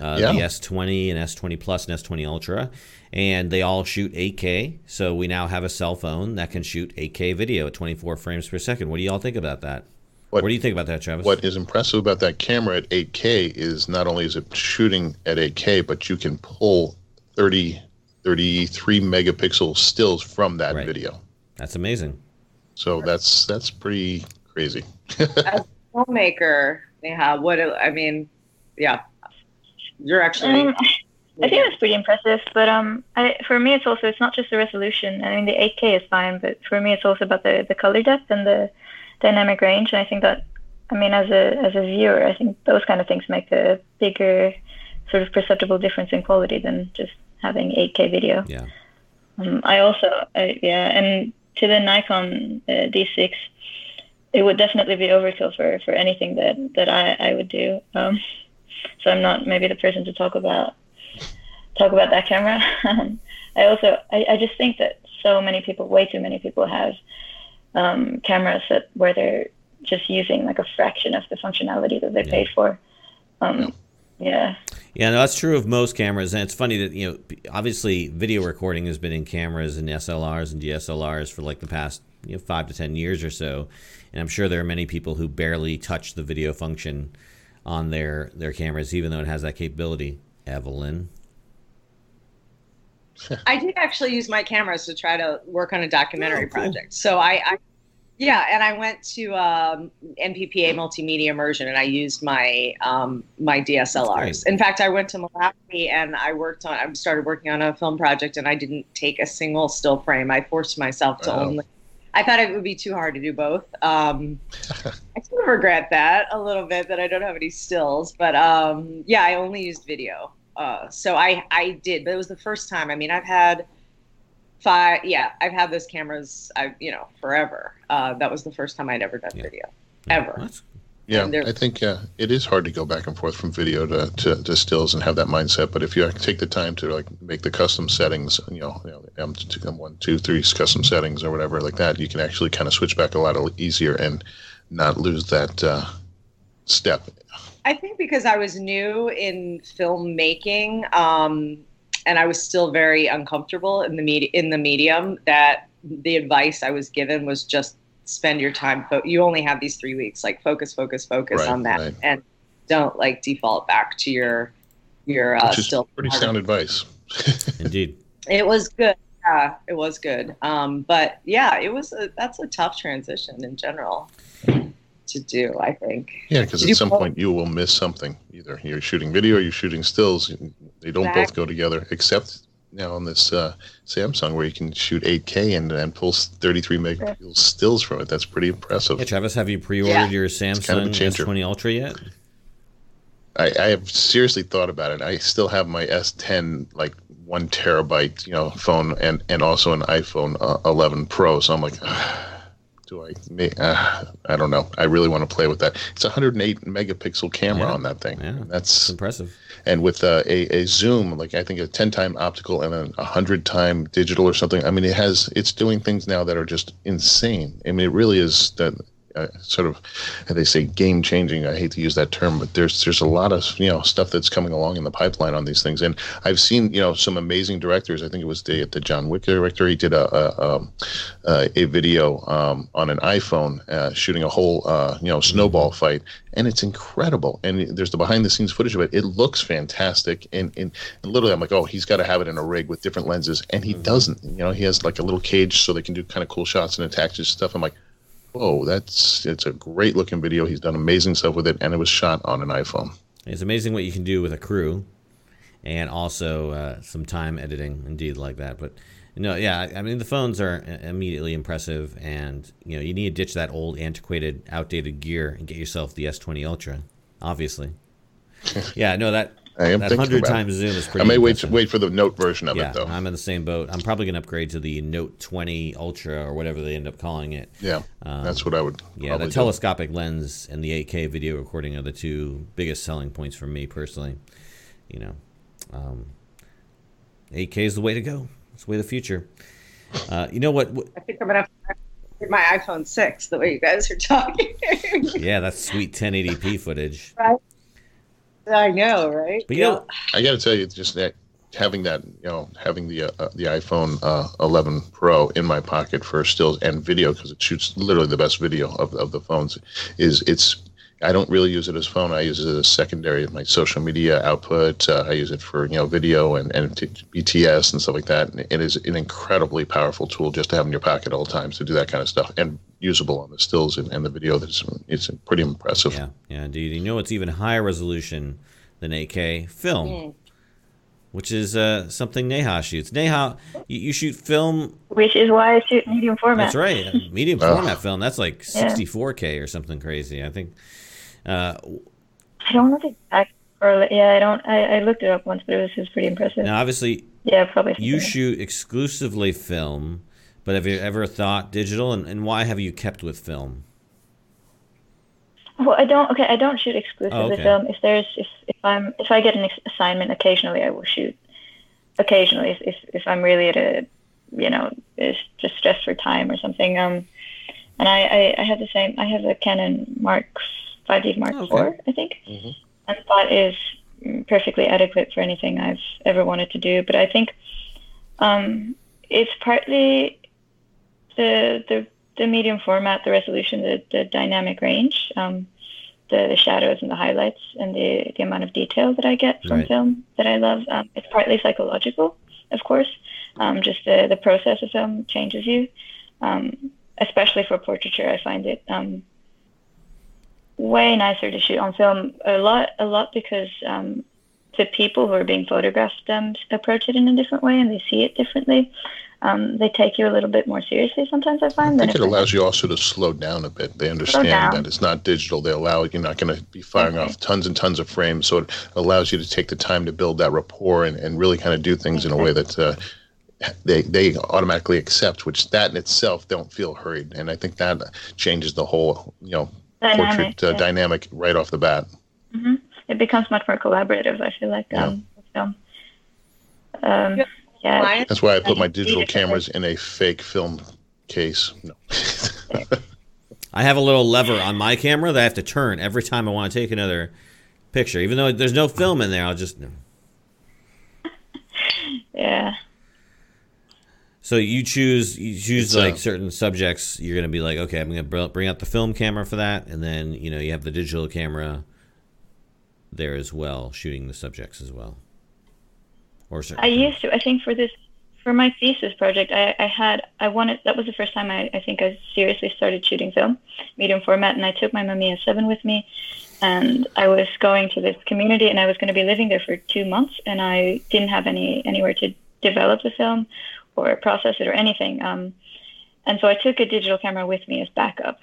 Uh, yeah. The S20 and S20 Plus and S20 Ultra, and they all shoot 8K. So we now have a cell phone that can shoot 8K video at 24 frames per second. What do you all think about that? What, what do you think about that, Travis? What is impressive about that camera at 8K is not only is it shooting at 8K, but you can pull 30, 33 megapixel stills from that right. video. That's amazing. So that's that's pretty crazy. [laughs] As a filmmaker, yeah. What I mean, yeah, you're actually. Um, I think that's pretty impressive, but um, I, for me, it's also it's not just the resolution. I mean, the 8K is fine, but for me, it's also about the, the color depth and the dynamic range. And I think that, I mean, as a as a viewer, I think those kind of things make a bigger, sort of perceptible difference in quality than just having 8K video. Yeah. Um, I also, I, yeah, and to the Nikon uh, D6, it would definitely be overkill for, for anything that, that I, I would do. Um, so I'm not maybe the person to talk about talk about that camera. [laughs] I also I, I just think that so many people, way too many people, have um, cameras that where they're just using like a fraction of the functionality that they yeah. paid for. Um. Yeah. Yeah, no, that's true of most cameras, and it's funny that you know, obviously, video recording has been in cameras and SLRs and DSLRs for like the past you know five to ten years or so, and I'm sure there are many people who barely touch the video function on their their cameras, even though it has that capability. Evelyn. [laughs] I did actually use my cameras to try to work on a documentary oh, cool. project. So I, I yeah, and I went to um, NPPA Multimedia Immersion, and I used my um, my DSLRs. In fact, I went to Malawi and I worked on. I started working on a film project, and I didn't take a single still frame. I forced myself to wow. only. I thought it would be too hard to do both. Um, [laughs] I sort of regret that a little bit that I don't have any stills, but um, yeah, I only used video. Uh, so I I did, but it was the first time. I mean, I've had five yeah i've had those cameras i you know forever. Uh, that was the first time i'd ever done yeah. video. Ever. yeah i think uh, it is hard to go back and forth from video to, to, to, stills and have that mindset but if you take the time to like make the custom settings you know, you know M two, M1 2 3 custom settings or whatever like that you can actually kind of switch back a lot easier and not lose that uh, step. I think because i was new in filmmaking um, and I was still very uncomfortable in the med- in the medium. That the advice I was given was just spend your time. Fo- you only have these three weeks. Like focus, focus, focus right, on that, right. and don't like default back to your your uh, Which is still pretty sound advice. [laughs] Indeed, it was good. Yeah, it was good. Um, but yeah, it was a, that's a tough transition in general to do. I think. Yeah, because at some pull- point you will miss something. Either you're shooting video, you're shooting stills. They don't both go together. Except now on this uh, Samsung, where you can shoot 8K and, and pull 33 megapixel stills from it. That's pretty impressive. Yeah, Travis, have you pre-ordered Yeah. your kind of Samsung. S20 Ultra yet? I, I have seriously thought about it. I still have my S10 like one terabyte, you know, phone and and also an iPhone uh, 11 Pro. So I'm like, [sighs] do I? Uh, I don't know. I really want to play with that. It's a 108 megapixel camera Yeah. on that thing. Yeah. That's impressive. and with uh, a, a zoom like i think a 10 time optical and a 100 time digital or something i mean it has it's doing things now that are just insane i mean it really is that uh, sort of they say game changing i hate to use that term but there's there's a lot of you know stuff that's coming along in the pipeline on these things and i've seen you know some amazing directors i think it was the, the john wick director he did a a, um, uh, a video um, on an iphone uh, shooting a whole uh, you know snowball fight and it's incredible. And there's the behind the scenes footage of it. It looks fantastic. And, and, and literally, I'm like, oh, he's got to have it in a rig with different lenses, and he doesn't. You know, he has like a little cage so they can do kind of cool shots and attaches stuff. I'm like, whoa, that's it's a great looking video. He's done amazing stuff with it, and it was shot on an iPhone. It's amazing what you can do with a crew, and also uh, some time editing, indeed, like that. But no, yeah, I I mean the phones are immediately impressive, and you know you need to ditch that old, antiquated, outdated gear and get yourself the S20 Ultra. Obviously, [laughs] yeah, no that I am that hundred about it. times zoom is pretty. I may wait impressive. wait for the Note version of Yeah, it though. I'm in the same boat. I'm probably gonna upgrade to the Note 20 Ultra or whatever they end up calling it. yeah, that's what I would. Yeah, probably the do. telescopic lens and the 8K video recording are the two biggest selling points for me personally. You know, um, 8K is the way to go. It's the way of the future. Uh, you know what? what- I think I'm gonna have to get my iPhone six the way you guys are talking. [laughs] Yeah, that's sweet 1080p footage. I know, right? But you know, I got to tell you, just that having that, you know, having the uh, the iPhone uh, 11 Pro in my pocket for stills and video because it shoots literally the best video of, of the phones. Is it's I don't really use it as phone. I use it as a secondary of my social media output. Uh, I use it for you know video and and t- BTS and stuff like that. And it is an incredibly powerful tool just to have in your pocket all the times to do that kind of stuff and usable on the stills and, and the video. That's it's pretty impressive. yeah, yeah, indeed. You know it's even higher resolution than 8K? Film. Which is uh, something Neha shoots. Neha, you, you shoot film which is why I shoot medium format. That's right. [laughs] Medium format film. That's like 64k or something crazy. I think. Uh, I don't know the exact correlate. Yeah, I don't. I, I looked it up once, but it was just pretty impressive. now, obviously, Yeah, probably. you shoot exclusively film, but have you ever thought digital, and, and why have you kept with film? Well, I don't. Okay, I don't shoot exclusively Oh, okay. film. If there's, if, if I'm, if I get an assignment, occasionally I will shoot. Occasionally, if, if if I'm really at a, you know, is just stressed for time or something. Um, and I, I, I have the same. I have a Canon Mark 5D Mark Oh, okay. IV, I think, and that is mm, perfectly adequate for anything I've ever wanted to do. But I think, um, it's partly the the the medium format, the resolution, the, the dynamic range, um, the, the shadows and the highlights, and the, the amount of detail that I get from Right. film that I love. Um, it's partly psychological, of course. Um, just the, the process of film changes you, um, especially for portraiture. I find it um, way nicer to shoot on film a lot, a lot because um, the people who are being photographed um, approach it in a different way and they see it differently. Um, they take you a little bit more seriously sometimes. I I find. than think it allows you also to slow down a bit. They understand that it's not digital. They allow you're not going to be firing Okay. off tons and tons of frames, so it allows you to take the time to build that rapport and, and really kind of do things in a way that uh, they they automatically accept. Which that in itself don't feel hurried, and I think that changes the whole you know Dynamic, portrait uh, yeah. dynamic right off the bat. it becomes much more collaborative. I feel like um, with film. Um, yeah, Mine- That's why I put my digital cameras in a fake film case. No. [laughs] I have a little lever on my camera that I have to turn every time I want to take another picture, even though there's no film in there. I'll just. [laughs] yeah. So you choose you choose It's, like uh, certain subjects. You're gonna be like, okay, I'm gonna br- bring out the film camera for that, and then you know you have the digital camera there as well, shooting the subjects as well. Or certain I used to. I think for this for my thesis project, I, I had I wanted that was the first time I, I think I seriously started shooting film, medium format, and I took my Mamiya Seven with me, and I was going to this community, and I was going to be living there for two months, and I didn't have any anywhere to develop the film, or process it or anything. Um, and so I took a digital camera with me as backup.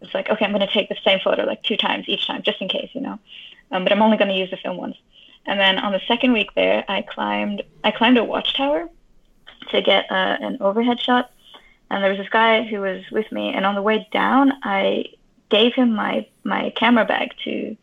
It's like okay, I'm going to take the same photo like two times each time, just in case, you know. Um, but I'm only going to use the film once. And then on the second week there, I climbed I climbed a watchtower to get uh, an overhead shot. And there was this guy who was with me, and on the way down, I gave him my my camera bag to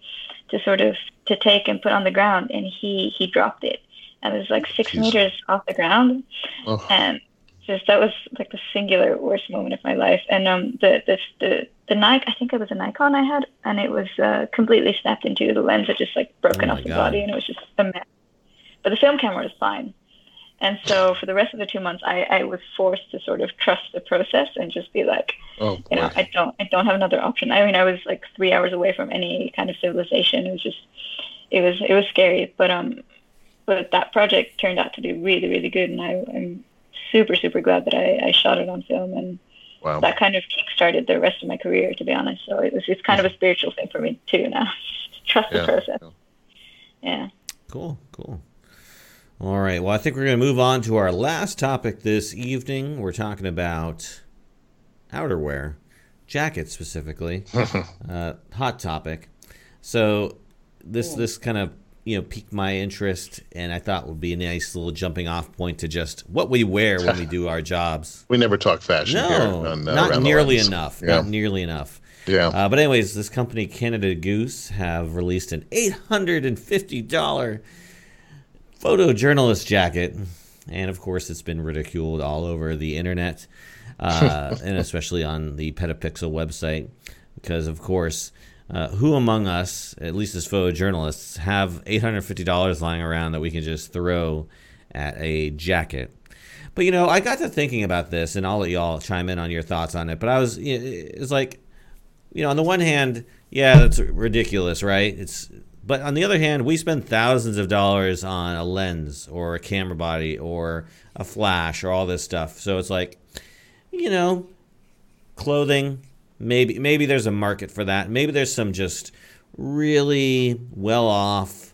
to sort of to take and put on the ground, and he he dropped it, and it was like six Jeez. meters off the ground, oh. and just that was like the singular worst moment of my life. And um, the the the the Nikon, I think it was a Nikon I had, and it was uh, completely snapped into the lens had just like broken oh off the God. body, and it was just a mess. But the film camera was fine. And so for the rest of the two months, I, I was forced to sort of trust the process and just be like, oh, you know, I don't, I don't have another option. I mean, I was like three hours away from any kind of civilization. It was just, it was, it was scary. But um, but that project turned out to be really, really good, and I, am super, super glad that I, I shot it on film, and wow. that kind of started the rest of my career, to be honest. So it was, it's kind of a spiritual thing for me too now. [laughs] trust yeah. the process. Yeah. Cool. Cool. All right. Well, I think we're going to move on to our last topic this evening. We're talking about outerwear, jackets specifically, [laughs] uh, hot topic. So this this kind of you know piqued my interest, and I thought would be a nice little jumping off point to just what we wear when we do our jobs. [laughs] We never talk fashion no, here. On, uh, not nearly enough. Yeah. Not nearly enough. Yeah. Uh, but anyways, this company Canada Goose have released an eight hundred and fifty dollar photojournalist jacket. And of course, it's been ridiculed all over the internet, uh, [laughs] and especially on the Petapixel website, because of course, uh, who among us, at least as photojournalists, have $850 lying around that we can just throw at a jacket? But you know, I got to thinking about this, and I'll let y'all chime in on your thoughts on it. But I was, it's like, you know, on the one hand, yeah, that's ridiculous, right? It's but on the other hand, we spend thousands of dollars on a lens or a camera body or a flash or all this stuff. So it's like, you know, clothing, maybe maybe there's a market for that. Maybe there's some just really well off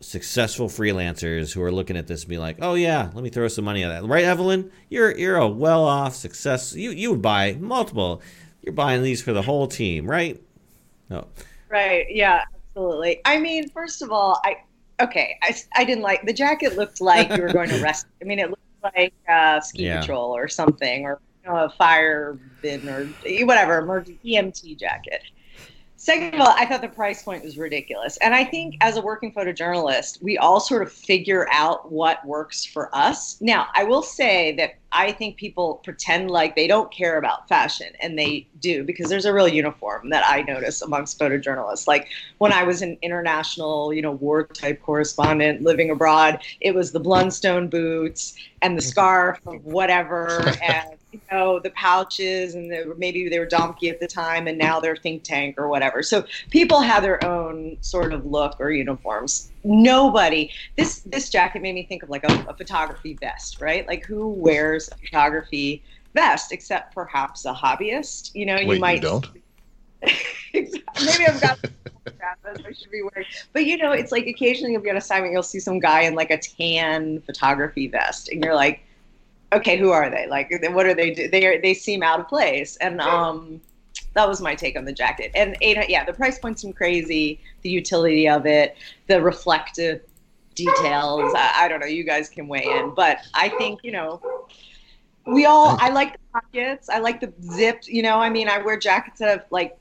successful freelancers who are looking at this and be like, "Oh yeah, let me throw some money at that." Right, Evelyn? You're you're a well off success. You you would buy multiple. You're buying these for the whole team, right? No. Right. Yeah. Absolutely. I mean, first of all, I okay, I, I didn't like the jacket. Looked like you were going to [laughs] rest. I mean, it looked like uh, ski yeah. patrol or something, or know, a fire bin or whatever, emergency EMT jacket. Second of all, I thought the price point was ridiculous. And I think as a working photojournalist, we all sort of figure out what works for us. Now, I will say that I think people pretend like they don't care about fashion, and they do because there's a real uniform that I notice amongst photojournalists. Like when I was an international, you know, war type correspondent living abroad, it was the Blundstone boots and the mm-hmm. scarf of whatever. [laughs] And you know the pouches and the, maybe they were Domke at the time and now they're think tank or whatever. So people have their own sort of look or uniforms. Nobody this this jacket made me think of like a, a photography vest right? Like who wears a photography vest except perhaps a hobbyist? You know Wait, you might you don't [laughs] maybe I've got I should be wearing. But you know, it's like occasionally you'll be on assignment, you'll see some guy in like a tan photography vest, and you're like, okay, who are they? Like, what are they? Do? They are, they seem out of place, and um, that was my take on the jacket. And eight, yeah, the price points seem crazy. The utility of it, the reflective details. I, I don't know. You guys can weigh in, but I think you know we all i like the pockets i like the zips you know i mean i wear jackets that have like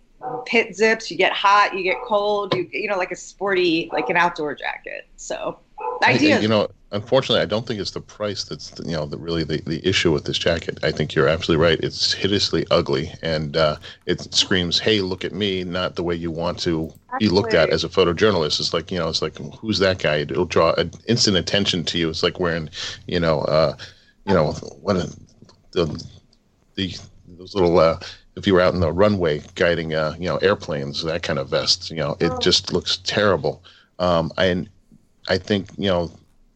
pit zips you get hot you get cold you you know like a sporty like an outdoor jacket so ideas. you know unfortunately, I don't think it's the price that's you know the, really the, the issue with this jacket. I think you're absolutely right. It's hideously ugly, and uh, it screams, "Hey, look at me!" Not the way you want to be looked at as a photojournalist. It's like you know, it's like who's that guy? It'll draw an instant attention to you. It's like wearing, you know, uh, you know, what a, the the those little. Uh, if you were out in the runway guiding, uh, you know, airplanes, that kind of vest, you know, it oh. just looks terrible. Um, I, I think you know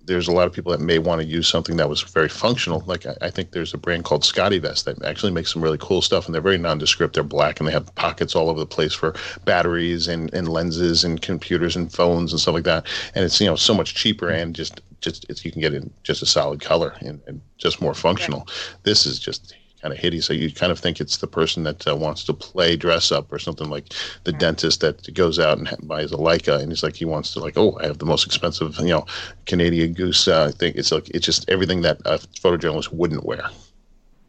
there's a lot of people that may want to use something that was very functional. Like I, I, think there's a brand called SCOTTeVEST that actually makes some really cool stuff, and they're very nondescript. They're black and they have pockets all over the place for batteries and, and lenses and computers and phones and stuff like that. And it's you know so much cheaper and just just it's, you can get in just a solid color and, and just more functional. This is just kind of hideous. So you kind of think it's the person that uh, wants to play dress up or something like the right. dentist that goes out and buys a Leica and he's like he wants to like oh I have the most expensive you know Canadian goose uh, thing. It's like it's just everything that a photojournalist wouldn't wear.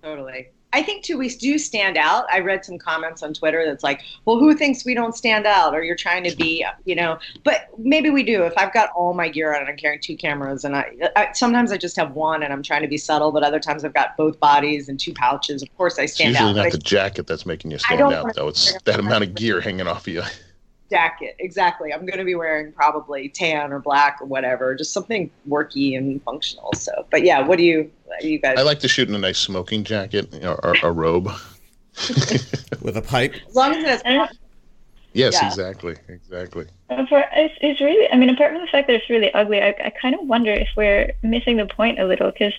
Totally. I think too we do stand out. I read some comments on Twitter that's like, well, who thinks we don't stand out? Or you're trying to be, you know, but maybe we do. If I've got all my gear on and I'm carrying two cameras, and I, I sometimes I just have one and I'm trying to be subtle, but other times I've got both bodies and two pouches. Of course, I stand it's usually out. Usually not the jacket that's making you stand out, though. It's that amount of [laughs] gear hanging off of you jacket. Exactly. I'm going to be wearing probably tan or black or whatever, just something worky and functional. So, but yeah, what do you, you guys? I like to shoot in a nice smoking jacket you know, or a robe [laughs] with a pipe. As long as it's. Yes, yeah. exactly, exactly. For, it's, it's really, I mean, apart from the fact that it's really ugly, I, I kind of wonder if we're missing the point a little because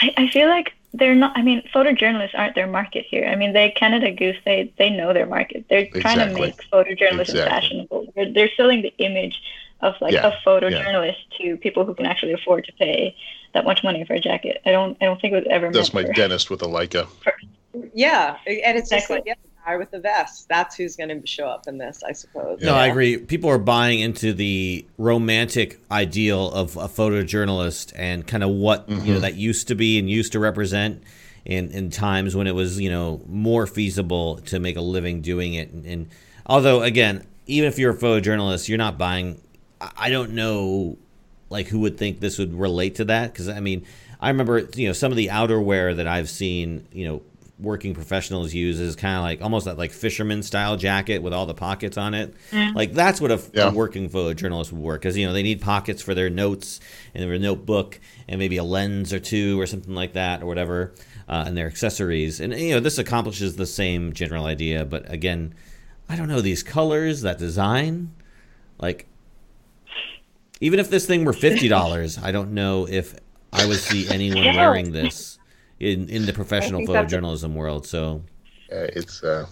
I, I feel like they're not i mean photojournalists aren't their market here i mean they canada goose they they know their market they're exactly. trying to make photojournalism exactly. fashionable they're, they're selling the image of like yeah. a photojournalist yeah. to people who can actually afford to pay that much money for a jacket i don't i don't think it was ever that's my for, dentist with a leica for, [laughs] yeah and it's exactly. just like yeah guy with the vest. That's who's going to show up in this, I suppose. No. I agree. People are buying into the romantic ideal of a photojournalist and kind of what mm-hmm. you know mm-hmm. that used to be and used to represent in in times when it was you know more feasible to make a living doing it. And, and although again, even if you're a photojournalist, you're not buying. I don't know, like who would think this would relate to that because I mean. I remember, you know, some of the outerwear that I've seen, you know, working professionals use is kind of like almost that like fisherman style jacket with all the pockets on it. Mm. Like that's what a, yeah. a working photojournalist would wear because you know they need pockets for their notes and their notebook and maybe a lens or two or something like that or whatever uh, and their accessories. And you know this accomplishes the same general idea, but again, I don't know these colors, that design, like. Even if this thing were fifty dollars, I don't know if I would see anyone [laughs] wearing this in in the professional photojournalism world. So uh, it's. Uh,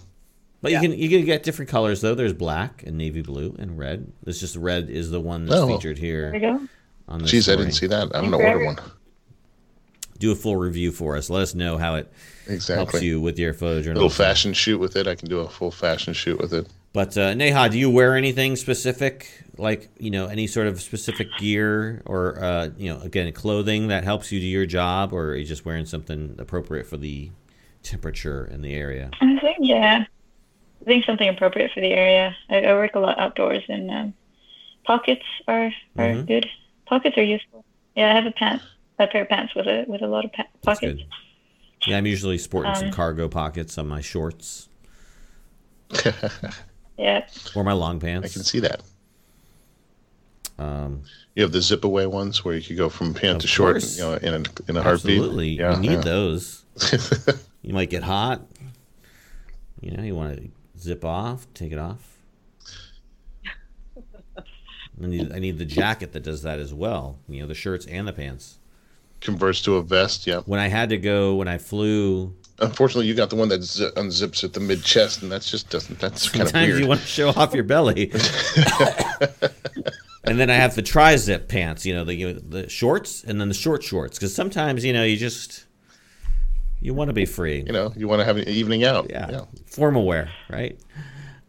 but yeah. you can you can get different colors though. There's black and navy blue and red. It's just red is the one that's oh. featured here. There you go. On this Jeez, story. I didn't see that. I'm gonna order one. Do a full review for us. Let us know how it exactly. helps you with your photojournalism. Little fashion shoot with it. I can do a full fashion shoot with it. But uh, Neha, do you wear anything specific, like you know, any sort of specific gear or uh, you know, again, clothing that helps you do your job, or are you just wearing something appropriate for the temperature in the area? I think yeah, I think something appropriate for the area. I, I work a lot outdoors, and um, pockets are are mm-hmm. good. Pockets are useful. Yeah, I have a pant, a pair of pants with a with a lot of pa- pockets. Yeah, I'm usually sporting um, some cargo pockets on my shorts. [laughs] Yeah. Or my long pants. I can see that. Um, you have the zip away ones where you could go from pant to short, course. you know, in a in a heartbeat. Absolutely, yeah, you need yeah. those. [laughs] you might get hot. You know, you want to zip off, take it off. I need, I need the jacket that does that as well. You know, the shirts and the pants. Converts to a vest. Yeah. When I had to go, when I flew Unfortunately, you got the one that z- unzips at the mid chest, and that's just doesn't. That's kind of weird. Sometimes you want to show off your belly. [laughs] and then I have the tri-zip pants, you know, the the shorts, and then the short shorts, because sometimes you know you just you want to be free. You know, you want to have an evening out. Yeah, yeah. formal wear, right?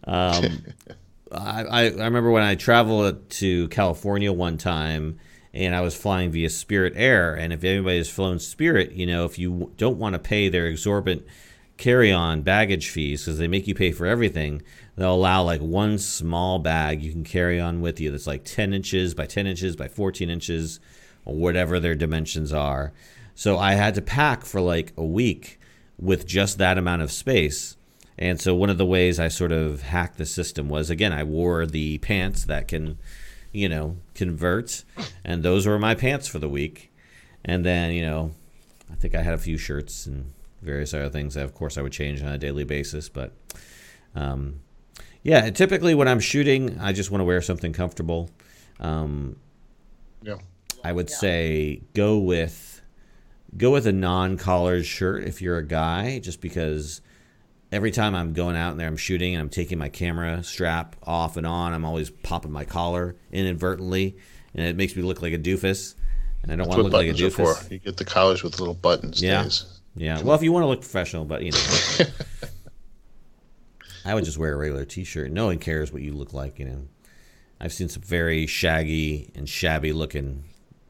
Um, [laughs] I, I I remember when I traveled to California one time and I was flying via Spirit Air. And if anybody has flown Spirit, you know, if you don't want to pay their exorbitant carry on baggage fees because they make you pay for everything, they'll allow like one small bag you can carry on with you that's like 10 inches by 10 inches by 14 inches or whatever their dimensions are. So I had to pack for like a week with just that amount of space. And so one of the ways I sort of hacked the system was again, I wore the pants that can you know, convert. And those were my pants for the week. And then, you know, I think I had a few shirts and various other things that, of course, I would change on a daily basis. But um, yeah, typically when I'm shooting, I just want to wear something comfortable. Um, yeah. I would say go with go with a non-collared shirt if you're a guy, just because every time I'm going out and there, I'm shooting and I'm taking my camera strap off and on. I'm always popping my collar inadvertently, and it makes me look like a doofus. And I don't want to look like a doofus. You get the collars with little buttons. Yeah, days. yeah. Well, if you want to look professional, but you know, [laughs] I would just wear a regular T-shirt. No one cares what you look like. You know, I've seen some very shaggy and shabby looking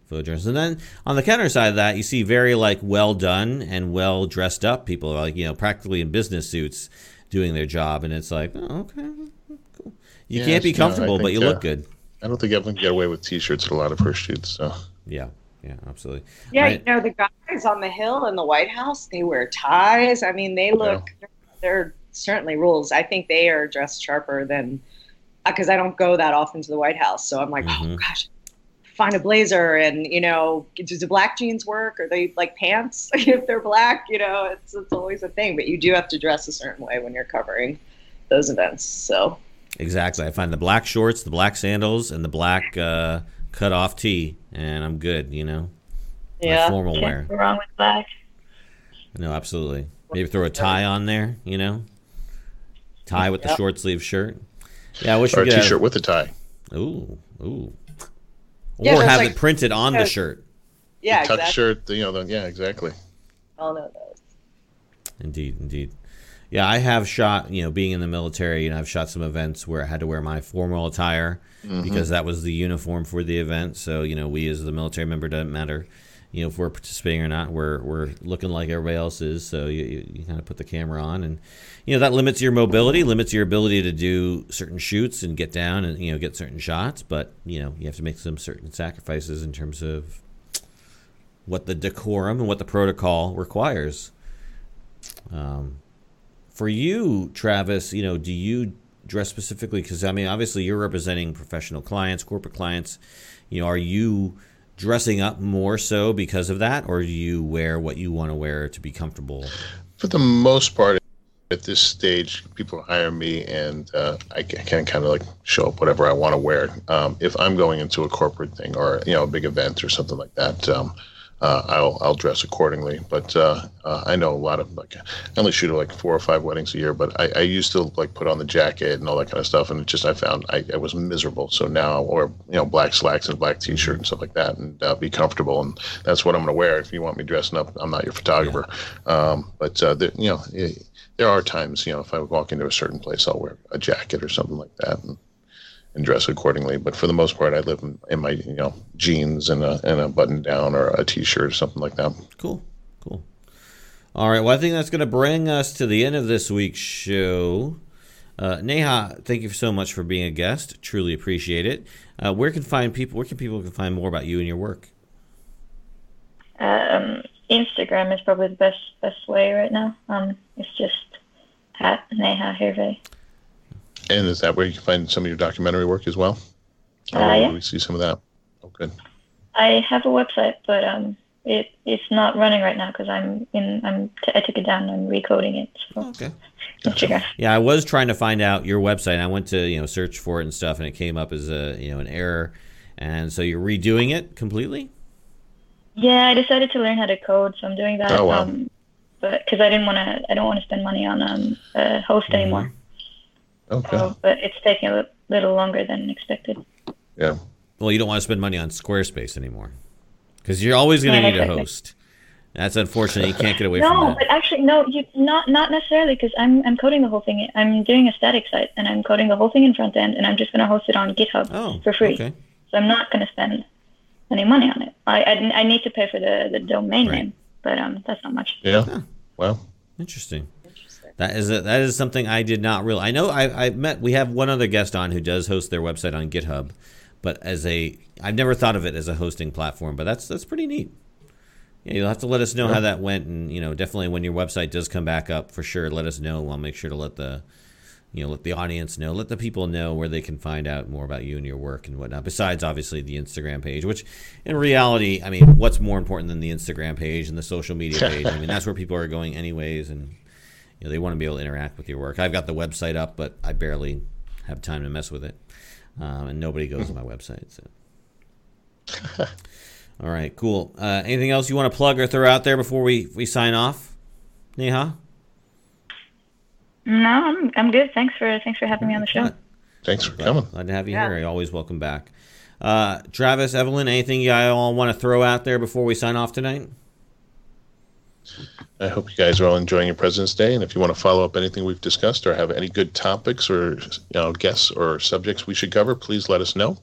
photojournalists, and then on the counter side of that, you see very like well done and well dressed up people, like you know, practically in business suits doing their job, and it's like, oh, okay, cool. You Yeah, can't be you know, comfortable, but think, you look uh, good. I don't think everyone can get away with T-shirts at a lot of her shoots. So Yeah, yeah, absolutely. Yeah, I- you know the guys on the Hill in the White House, they wear ties. I mean, they look. They're certainly rules. I think they are dressed sharper than because I don't go that often to the White House, so I'm like, oh Mhm. gosh, find a blazer and you know, does the black jeans work? Are they like pants [laughs] if they're black? You know, it's it's always a thing. But you do have to dress a certain way when you're covering those events. So Exactly. I find the black shorts, the black sandals, and the black uh, cut off tee, and I'm good. You know, my yeah, formal wear. Can't go wrong with black. No, absolutely. Maybe throw a tie on there. You know, tie with the short sleeve shirt. Yeah, I wish or a we could. have- T-shirt with a tie. Ooh, ooh. Yeah, or that's have like- it printed on the shirt. yeah, tuck exactly. shirt. You know, the, yeah, exactly. I'll know those. Indeed, indeed. Yeah, I have shot. You know, being in the military, you know, I've shot some events where I had to wear my formal attire mm-hmm. because that was the uniform for the event. So you know, we as the military member doesn't matter. You know, if we're participating or not, we're we're looking like everybody else is. So you, you, you kind of put the camera on, and you know that limits your mobility, limits your ability to do certain shoots and get down and you know get certain shots. But you know, you have to make some certain sacrifices in terms of what the decorum and what the protocol requires. Um, for you, Travis, you know, do you dress specifically? Because I mean, obviously, you're representing professional clients, corporate clients. You know, are you dressing up more so because of that, or do you wear what you want to wear to be comfortable? For the most part, at this stage, people hire me, and uh, I can, kind of like show up whatever I want to wear. Um, if I'm going into a corporate thing or you know a big event or something like that, um, uh, I'll I'll dress accordingly. But uh, uh, I know a lot of like I only shoot like four or five weddings a year, but I, I used to like put on the jacket and all that kind of stuff, and it just I found I, I was miserable. So now I wear you know black slacks and black t-shirt and stuff like that, and uh, be comfortable, and that's what I'm going to wear. If you want me dressing up, I'm not your photographer, um, but uh, there, you know. It, there are times, you know, if I walk into a certain place, I'll wear a jacket or something like that and, and dress accordingly. But for the most part, I live in, in my, you know, jeans and a, and a button down or a t-shirt or something like that. Cool, cool. All right, well, I think that's going to bring us to the end of this week's show. Uh, Neha, thank you so much for being a guest. Truly appreciate it. Uh, where can find people? Where can people can find more about you and your work? Um, Instagram is probably the best best way right now. Um, it's just at Neha Herve. And is that where you can find some of your documentary work as well? Uh, Or yeah. we see some of that? Oh, good. I have a website, but um, it it's not running right now because I'm in. I'm t- I took it down. I'm recoding it. So Okay. Instagram. Yeah, I was trying to find out your website. I went to you know search for it and stuff, and it came up as a you know an error. And so you're redoing it completely. Yeah, I decided to learn how to code, so I'm doing that. Oh, wow. Um, but because I didn't want to, I don't want to spend money on um a host anymore. Okay. So, but it's taking a little longer than expected. Yeah. Well, you don't want to spend money on Squarespace anymore because you're always going to Yeah, need a host. That's unfortunate. You can't get away [laughs] from that. No, but actually, no, you not not necessarily because I'm I'm coding the whole thing. I'm doing a static site and I'm coding the whole thing in front end, and I'm just going to host it on GitHub Oh, for free. Okay. So I'm not going to spend any money on it. I, I I need to pay for the the domain Right. name, but um that's not much. Yeah. Well, Interesting. That is a, that is something I did not realize. I know I I met we have one other guest on who does host their website on GitHub, but as a I've never thought of it as a hosting platform, but that's that's pretty neat. Yeah, you'll have to let us know how that went, and you know definitely when your website does come back up for sure. Let us know. I'll make sure to let the you know let the audience know, let the people know where they can find out more about you and your work and whatnot. Besides, obviously the Instagram page, which in reality, I mean, what's more important than the Instagram page and the social media [laughs] page? I mean, that's where people are going anyways, and you know they want to be able to interact with your work. I've got the website up, but I barely have time to mess with it, um, and nobody goes to my website. So, [laughs] All right, cool. Uh, anything else you want to plug or throw out there before we, we sign off, Neha? No, I'm, I'm good. Thanks for thanks for having me on the show. Thanks for coming. Glad to have you Yeah. here. You're always welcome back. Uh, Travis, Evelyn, anything you all want to throw out there before we sign off tonight? I hope you guys are all enjoying your President's Day. And if you want to follow up anything we've discussed or have any good topics or you know guests or subjects we should cover, please let us know.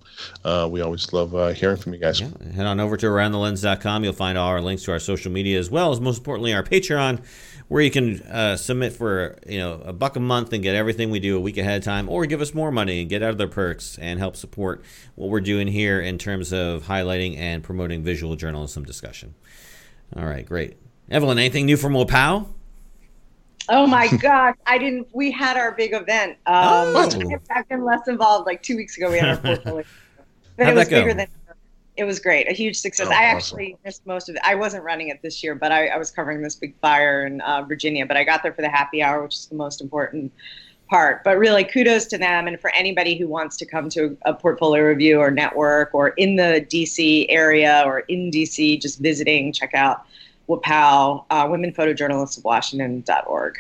Uh, we always love uh, hearing from you guys. Yeah, head on over to aroundthelens.com. You'll find all our links to our social media as well as most importantly our Patreon, where you can uh, submit for you know a buck a month and get everything we do a week ahead of time, or give us more money and get other perks and help support what we're doing here in terms of highlighting and promoting visual journalism discussion. All right, great. Evelyn, anything new from WPOW? Oh my [laughs] gosh, I didn't. We had our big event. Um, Oh. I've been less involved. Like two weeks ago, we had our portfolio, [laughs] but How'd it was bigger than. It was great, a huge success. Oh, I awesome. actually missed most of it. I wasn't running it this year, but I, I was covering this big fire in uh, Virginia. But I got there for the happy hour, which is the most important part. But really, kudos to them, and for anybody who wants to come to a portfolio review or network or in the DC area or in DC, just visiting, check out WPOW, uh, Women Photojournalists of Washington.org.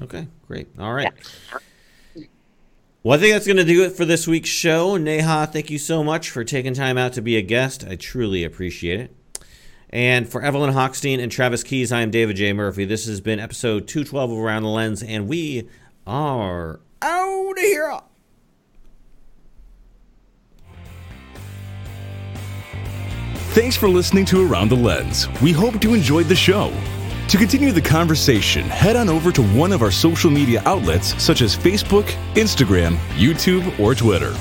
Okay, great. All right. Well, I think that's going to do it for this week's show. Neha, thank you so much for taking time out to be a guest. I truly appreciate it. And for Evelyn Hockstein and Travis Keys, I am David J. Murphy. This has been episode 212 of Around the Lens, and we are out of here. Thanks for listening to Around the Lens. We hope you enjoyed the show. To continue the conversation, head on over to one of our social media outlets such as Facebook, Instagram, YouTube, or Twitter.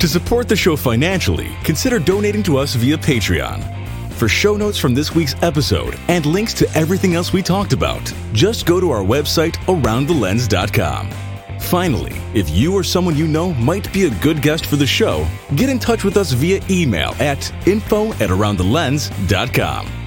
To support the show financially, consider donating to us via Patreon. For show notes from this week's episode and links to everything else we talked about, just go to our website, aroundthelens.com. Finally, if you or someone you know might be a good guest for the show, get in touch with us via email at info at aroundthelens.com.